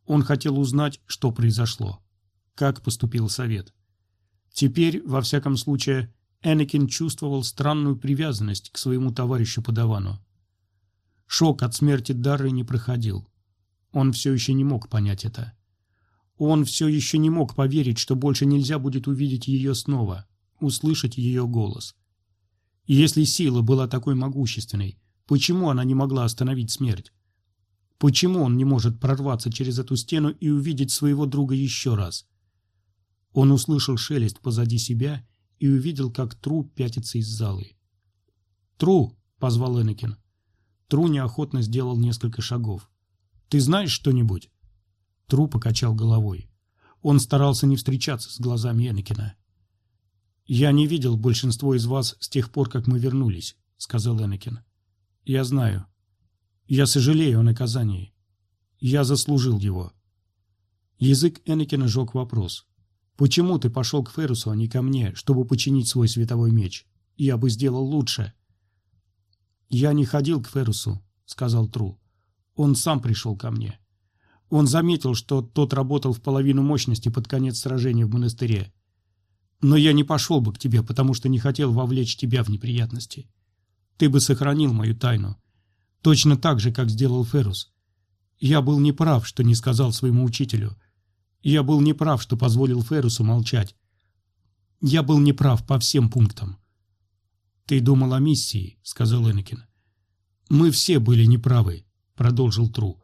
Speaker 1: Он хотел узнать, что произошло. Как поступил совет. Теперь, во всяком случае, Энакин чувствовал странную привязанность к своему товарищу Подавану. Шок от смерти Дарры не проходил. Он все еще не мог понять это. Он все еще не мог поверить, что больше нельзя будет увидеть ее снова, услышать ее голос. Если сила была такой могущественной, почему она не могла остановить смерть? Почему он не может прорваться через эту стену и увидеть своего друга еще раз? Он услышал шелест позади себя и увидел, как Тру пятится из залы. «Тру!» — позвал Энакин. Тру неохотно сделал несколько шагов. «Ты знаешь что-нибудь?» Тру покачал головой. Он старался не встречаться с глазами Энакина. «Я не видел большинство из вас с тех пор, как мы вернулись», — сказал Энакин. «Я знаю. Я сожалею о наказании. Я заслужил его». Язык Энакина жег вопрос. «Почему ты пошел к Ферусу, а не ко мне, чтобы починить свой световой меч? Я бы сделал лучше». «Я не ходил к Ферусу», — сказал Тру. «Он сам пришел ко мне. Он заметил, что тот работал в половину мощности под конец сражения в монастыре. Но я не пошел бы к тебе, потому что не хотел вовлечь тебя в неприятности. Ты бы сохранил мою тайну. Точно так же, как сделал Ферус. Я был неправ, что не сказал своему учителю. Я был неправ, что позволил Ферусу молчать. Я был неправ по всем пунктам. «Ты думал о миссии», — сказал Энакин. «Мы все были неправы», — продолжил Тру.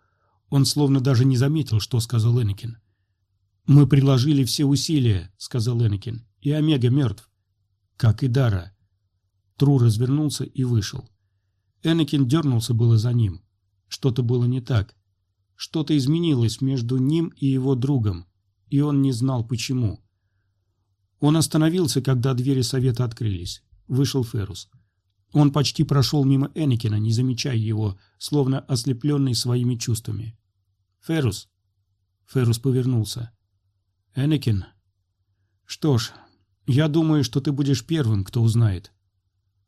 Speaker 1: Он словно даже не заметил, что сказал Энакин. «Мы приложили все усилия», — сказал Энакин, — «и Омега мертв». «Как и Дара». Тру развернулся и вышел. Энакин дернулся было за ним. Что-то было не так. Что-то изменилось между ним и его другом, и он не знал почему. Он остановился, когда двери совета открылись. Вышел Ферус. Он почти прошел мимо Энакина, не замечая его, словно ослепленный своими чувствами. «Ферус!» Ферус повернулся. «Энакин?» «Что ж, я думаю, что ты будешь первым, кто узнает.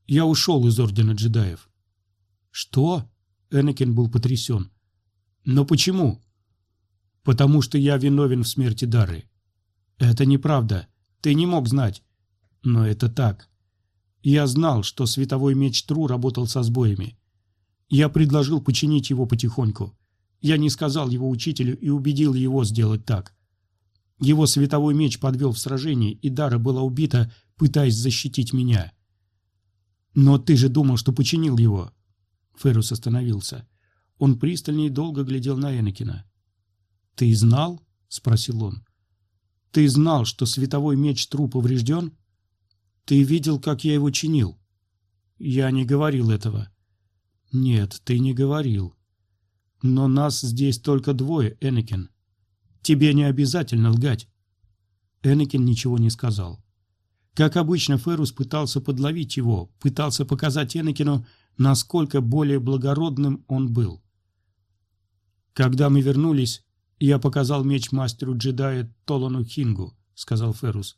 Speaker 1: Я ушел из Ордена джедаев». «Что?» Энакин был потрясен. «Но почему?» «Потому что я виновен в смерти Дары». «Это неправда. Ты не мог знать». «Но это так. Я знал, что световой меч Тру работал со сбоями. Я предложил починить его потихоньку. Я не сказал его учителю и убедил его сделать так. Его световой меч подвел в сражении, и Дара была убита, пытаясь защитить меня. «Но ты же думал, что починил его!» Феррус остановился. Он пристально и долго глядел на Энакина. «Ты знал?» — спросил он. «Ты знал, что световой меч Тру поврежден?» Ты видел, как я его чинил? Я не говорил этого. Нет, ты не говорил. Но нас здесь только двое, Энакин. Тебе не обязательно лгать. Энакин ничего не сказал. Как обычно, Ферус пытался подловить его, пытался показать Энакину, насколько более благородным он был. «Когда мы вернулись, я показал меч мастеру джедая Толану Хингу», — сказал Ферус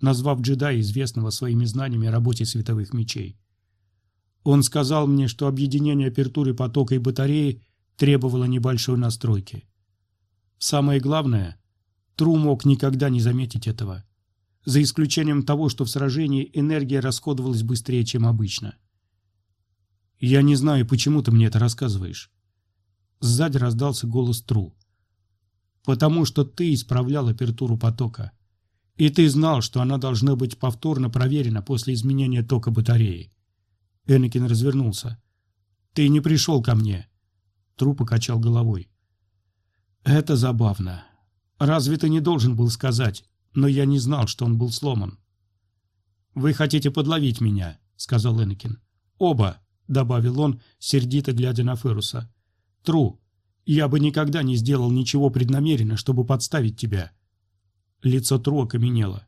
Speaker 1: назвав джедая, известного своими знаниями о работе световых мечей. Он сказал мне, что объединение апертуры потока и батареи требовало небольшой настройки. Самое главное, Тру мог никогда не заметить этого, за исключением того, что в сражении энергия расходовалась быстрее, чем обычно. «Я не знаю, почему ты мне это рассказываешь». Сзади раздался голос Тру. «Потому что ты исправлял апертуру потока. И ты знал, что она должна быть повторно проверена после изменения тока батареи. Энакин развернулся. Ты не пришел ко мне. Тру покачал головой. Это забавно. Разве ты не должен был сказать, но я не знал, что он был сломан. Вы хотите подловить меня, сказал Энакин. Оба, добавил он, сердито глядя на Феруса. Тру, я бы никогда не сделал ничего преднамеренно, чтобы подставить тебя. Лицо Тру окаменело.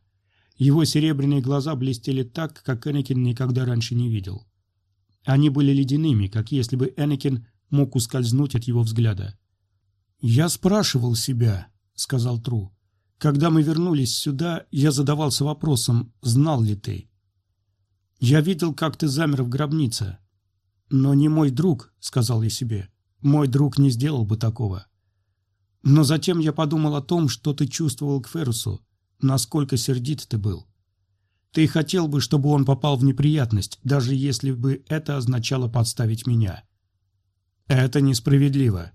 Speaker 1: Его серебряные глаза блестели так, как Энакин никогда раньше не видел. Они были ледяными, как если бы Энакин мог ускользнуть от его взгляда. «Я спрашивал себя», — сказал Тру. «Когда мы вернулись сюда, я задавался вопросом, знал ли ты?» «Я видел, как ты замер в гробнице. Но не мой друг», — сказал я себе. «Мой друг не сделал бы такого». Но затем я подумал о том, что ты чувствовал к Феррусу, насколько сердит ты был. Ты хотел бы, чтобы он попал в неприятность, даже если бы это означало подставить меня. Это несправедливо.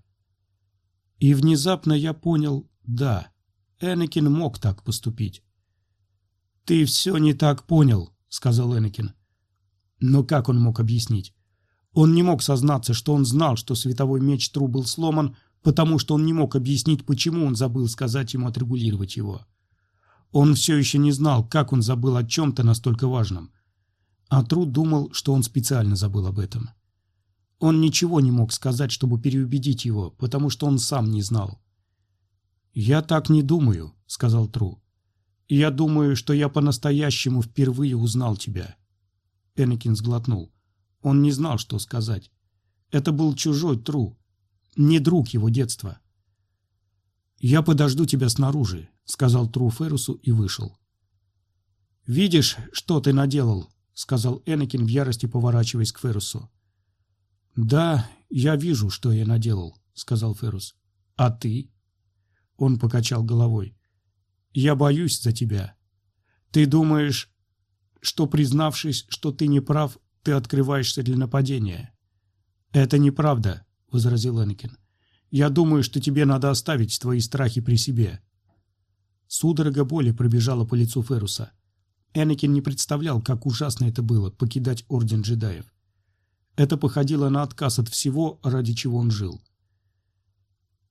Speaker 1: И внезапно я понял, да, Энакин мог так поступить. «Ты все не так понял», — сказал Энакин. Но как он мог объяснить? Он не мог сознаться, что он знал, что световой меч Тру был сломан, потому что он не мог объяснить, почему он забыл сказать ему отрегулировать его. Он все еще не знал, как он забыл о чем-то настолько важном. А Труд думал, что он специально забыл об этом. Он ничего не мог сказать, чтобы переубедить его, потому что он сам не знал. «Я так не думаю», — сказал Тру. «Я думаю, что я по-настоящему впервые узнал тебя». Энакин сглотнул. Он не знал, что сказать. Это был чужой Тру, не друг его детства. «Я подожду тебя снаружи», — сказал Тру Ферусу и вышел. «Видишь, что ты наделал?» — сказал Энакин в ярости, поворачиваясь к Ферусу. «Да, я вижу, что я наделал», — сказал Ферус. «А ты?» Он покачал головой. «Я боюсь за тебя. Ты думаешь, что, признавшись, что ты не прав, ты открываешься для нападения?» «Это неправда», — возразил Энакин. «Я думаю, что тебе надо оставить твои страхи при себе». Судорога боли пробежала по лицу Феруса. Энакин не представлял, как ужасно это было — покидать Орден джедаев. Это походило на отказ от всего, ради чего он жил.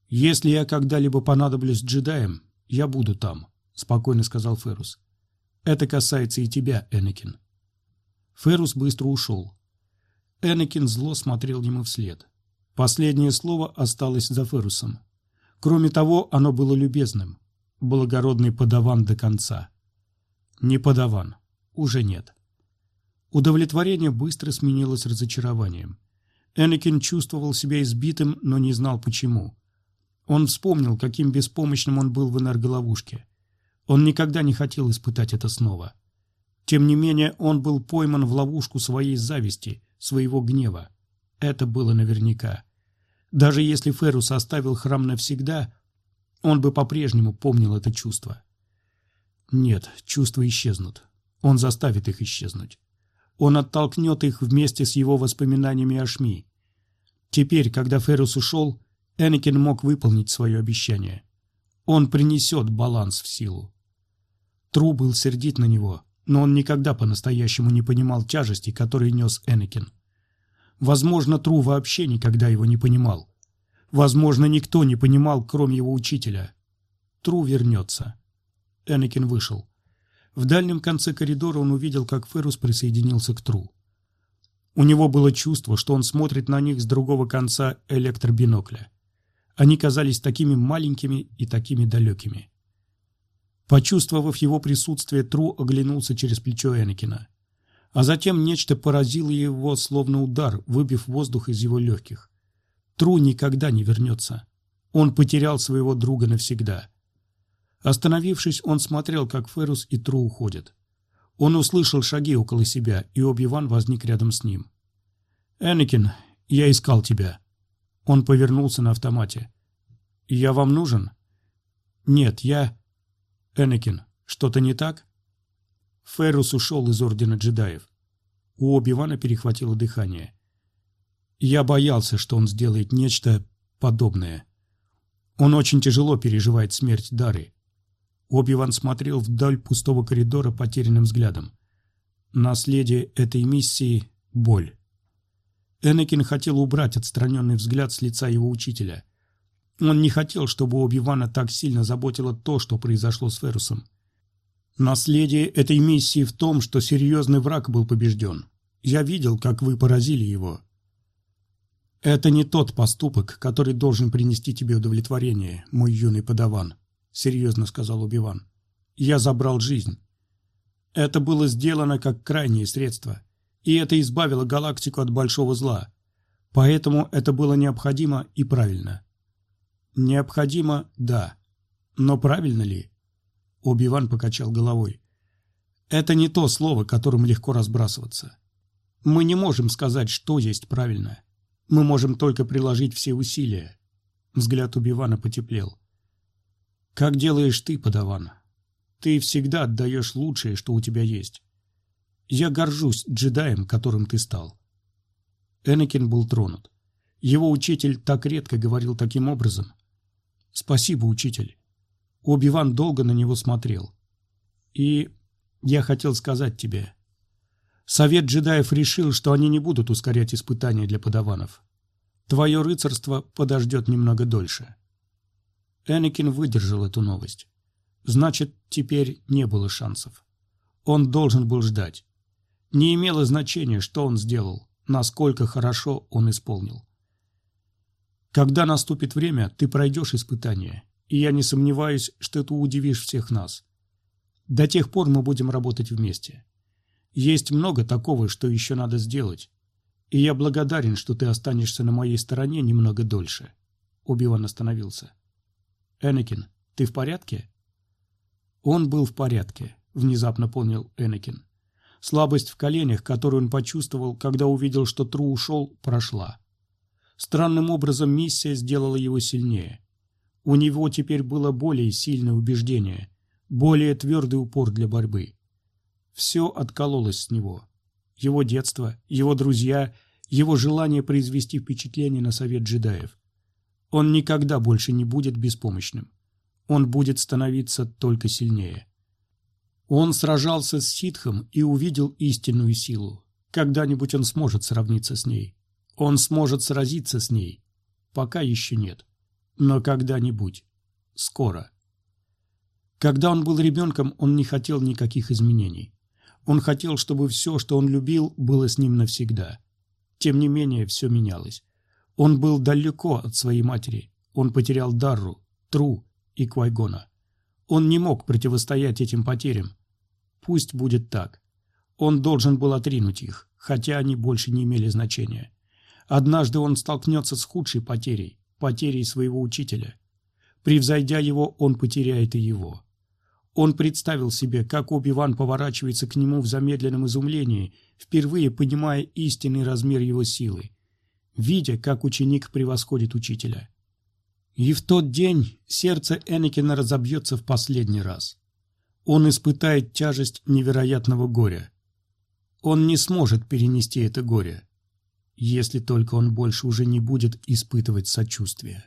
Speaker 1: «Если я когда-либо понадоблюсь джедаям, я буду там», — спокойно сказал Ферус. «Это касается и тебя, Энакин». Ферус быстро ушел. Энакин зло смотрел ему вслед. Последнее слово осталось за Ферусом. Кроме того, оно было любезным. Благородный подаван до конца. Не подаван. Уже нет. Удовлетворение быстро сменилось разочарованием. Энакин чувствовал себя избитым, но не знал почему. Он вспомнил, каким беспомощным он был в энерголовушке. Он никогда не хотел испытать это снова. Тем не менее, он был пойман в ловушку своей зависти, своего гнева. Это было наверняка. Даже если Ферус оставил храм навсегда, он бы по-прежнему помнил это чувство. Нет, чувства исчезнут. Он заставит их исчезнуть. Он оттолкнет их вместе с его воспоминаниями о Шми. Теперь, когда Феррус ушел, Энакин мог выполнить свое обещание. Он принесет баланс в силу. Тру был сердит на него, но он никогда по-настоящему не понимал тяжести, которые нес Энакин. Возможно, Тру вообще никогда его не понимал. Возможно, никто не понимал, кроме его учителя. Тру вернется. Энакин вышел. В дальнем конце коридора он увидел, как Ферус присоединился к Тру. У него было чувство, что он смотрит на них с другого конца электробинокля. Они казались такими маленькими и такими далекими. Почувствовав его присутствие, Тру оглянулся через плечо Энакина. А затем нечто поразило его, словно удар, выбив воздух из его легких. Тру никогда не вернется. Он потерял своего друга навсегда. Остановившись, он смотрел, как Ферус и Тру уходят. Он услышал шаги около себя, и Оби-Ван возник рядом с ним. «Энакин, я искал тебя». Он повернулся на автомате. «Я вам нужен?» «Нет, я...» «Энакин, что-то не так?» Феррус ушел из Ордена джедаев. У Оби-Вана перехватило дыхание. Я боялся, что он сделает нечто подобное. Он очень тяжело переживает смерть Дары. Оби-Ван смотрел вдаль пустого коридора потерянным взглядом. Наследие этой миссии — боль. Энакин хотел убрать отстраненный взгляд с лица его учителя. Он не хотел, чтобы Оби-Вана так сильно заботило то, что произошло с Ферусом. Наследие этой миссии в том, что серьезный враг был побежден. Я видел, как вы поразили его. Это не тот поступок, который должен принести тебе удовлетворение, мой юный подаван. — серьезно сказал Убиван. «Я забрал жизнь. Это было сделано как крайнее средство, и это избавило галактику от большого зла. Поэтому это было необходимо и правильно». «Необходимо, да. Но правильно ли?» Убиван покачал головой. «Это не то слово, которым легко разбрасываться. Мы не можем сказать, что есть правильно. Мы можем только приложить все усилия». Взгляд Убивана потеплел. Как делаешь ты, подаван? Ты всегда отдаешь лучшее, что у тебя есть. Я горжусь джедаем, которым ты стал. Энакин был тронут. Его учитель так редко говорил таким образом. Спасибо, учитель. Оби-Ван долго на него смотрел. И я хотел сказать тебе. Совет джедаев решил, что они не будут ускорять испытания для подаванов. Твое рыцарство подождет немного дольше. Энакин выдержал эту новость. Значит, теперь не было шансов. Он должен был ждать. Не имело значения, что он сделал. насколько хорошо он исполнил. Когда наступит время, ты пройдешь испытание, и я не сомневаюсь, что ты удивишь всех нас. До тех пор мы будем работать вместе. Есть много такого, что еще надо сделать, и я благодарен, что ты останешься на моей стороне немного дольше. Убиван остановился. Энакин, ты в порядке? Он был в порядке, внезапно понял Энакин. Слабость в коленях, которую он почувствовал, когда увидел, что Тру ушел, прошла. Странным образом миссия сделала его сильнее. У него теперь было более сильное убеждение, более твердый упор для борьбы. Все откололось с него. Его детство, его друзья, его желание произвести впечатление на совет джедаев. Он никогда больше не будет беспомощным. Он будет становиться только сильнее. Он сражался с ситхом и увидел истинную силу. Когда-нибудь он сможет сравниться с ней. Он сможет сразиться с ней. Пока еще нет. Но когда-нибудь. Скоро. Когда он был ребенком, он не хотел никаких изменений. Он хотел, чтобы все, что он любил, было с ним навсегда. Тем не менее, все менялось. Он был далеко от своей матери. Он потерял Дарру, Тру и Квайгона. Он не мог противостоять этим потерям. Пусть будет так. Он должен был отринуть их, хотя они больше не имели значения. Однажды он столкнется с худшей потерей, потерей своего учителя. Превзойдя его, он потеряет и его. Он представил себе, как Оби-Ван поворачивается к нему в замедленном изумлении, впервые понимая истинный размер его силы, видя, как ученик превосходит учителя. И в тот день сердце Энакина разобьется в последний раз. Он испытает тяжесть невероятного горя. Он не сможет перенести это горе если только он больше уже не будет испытывать сочувствия.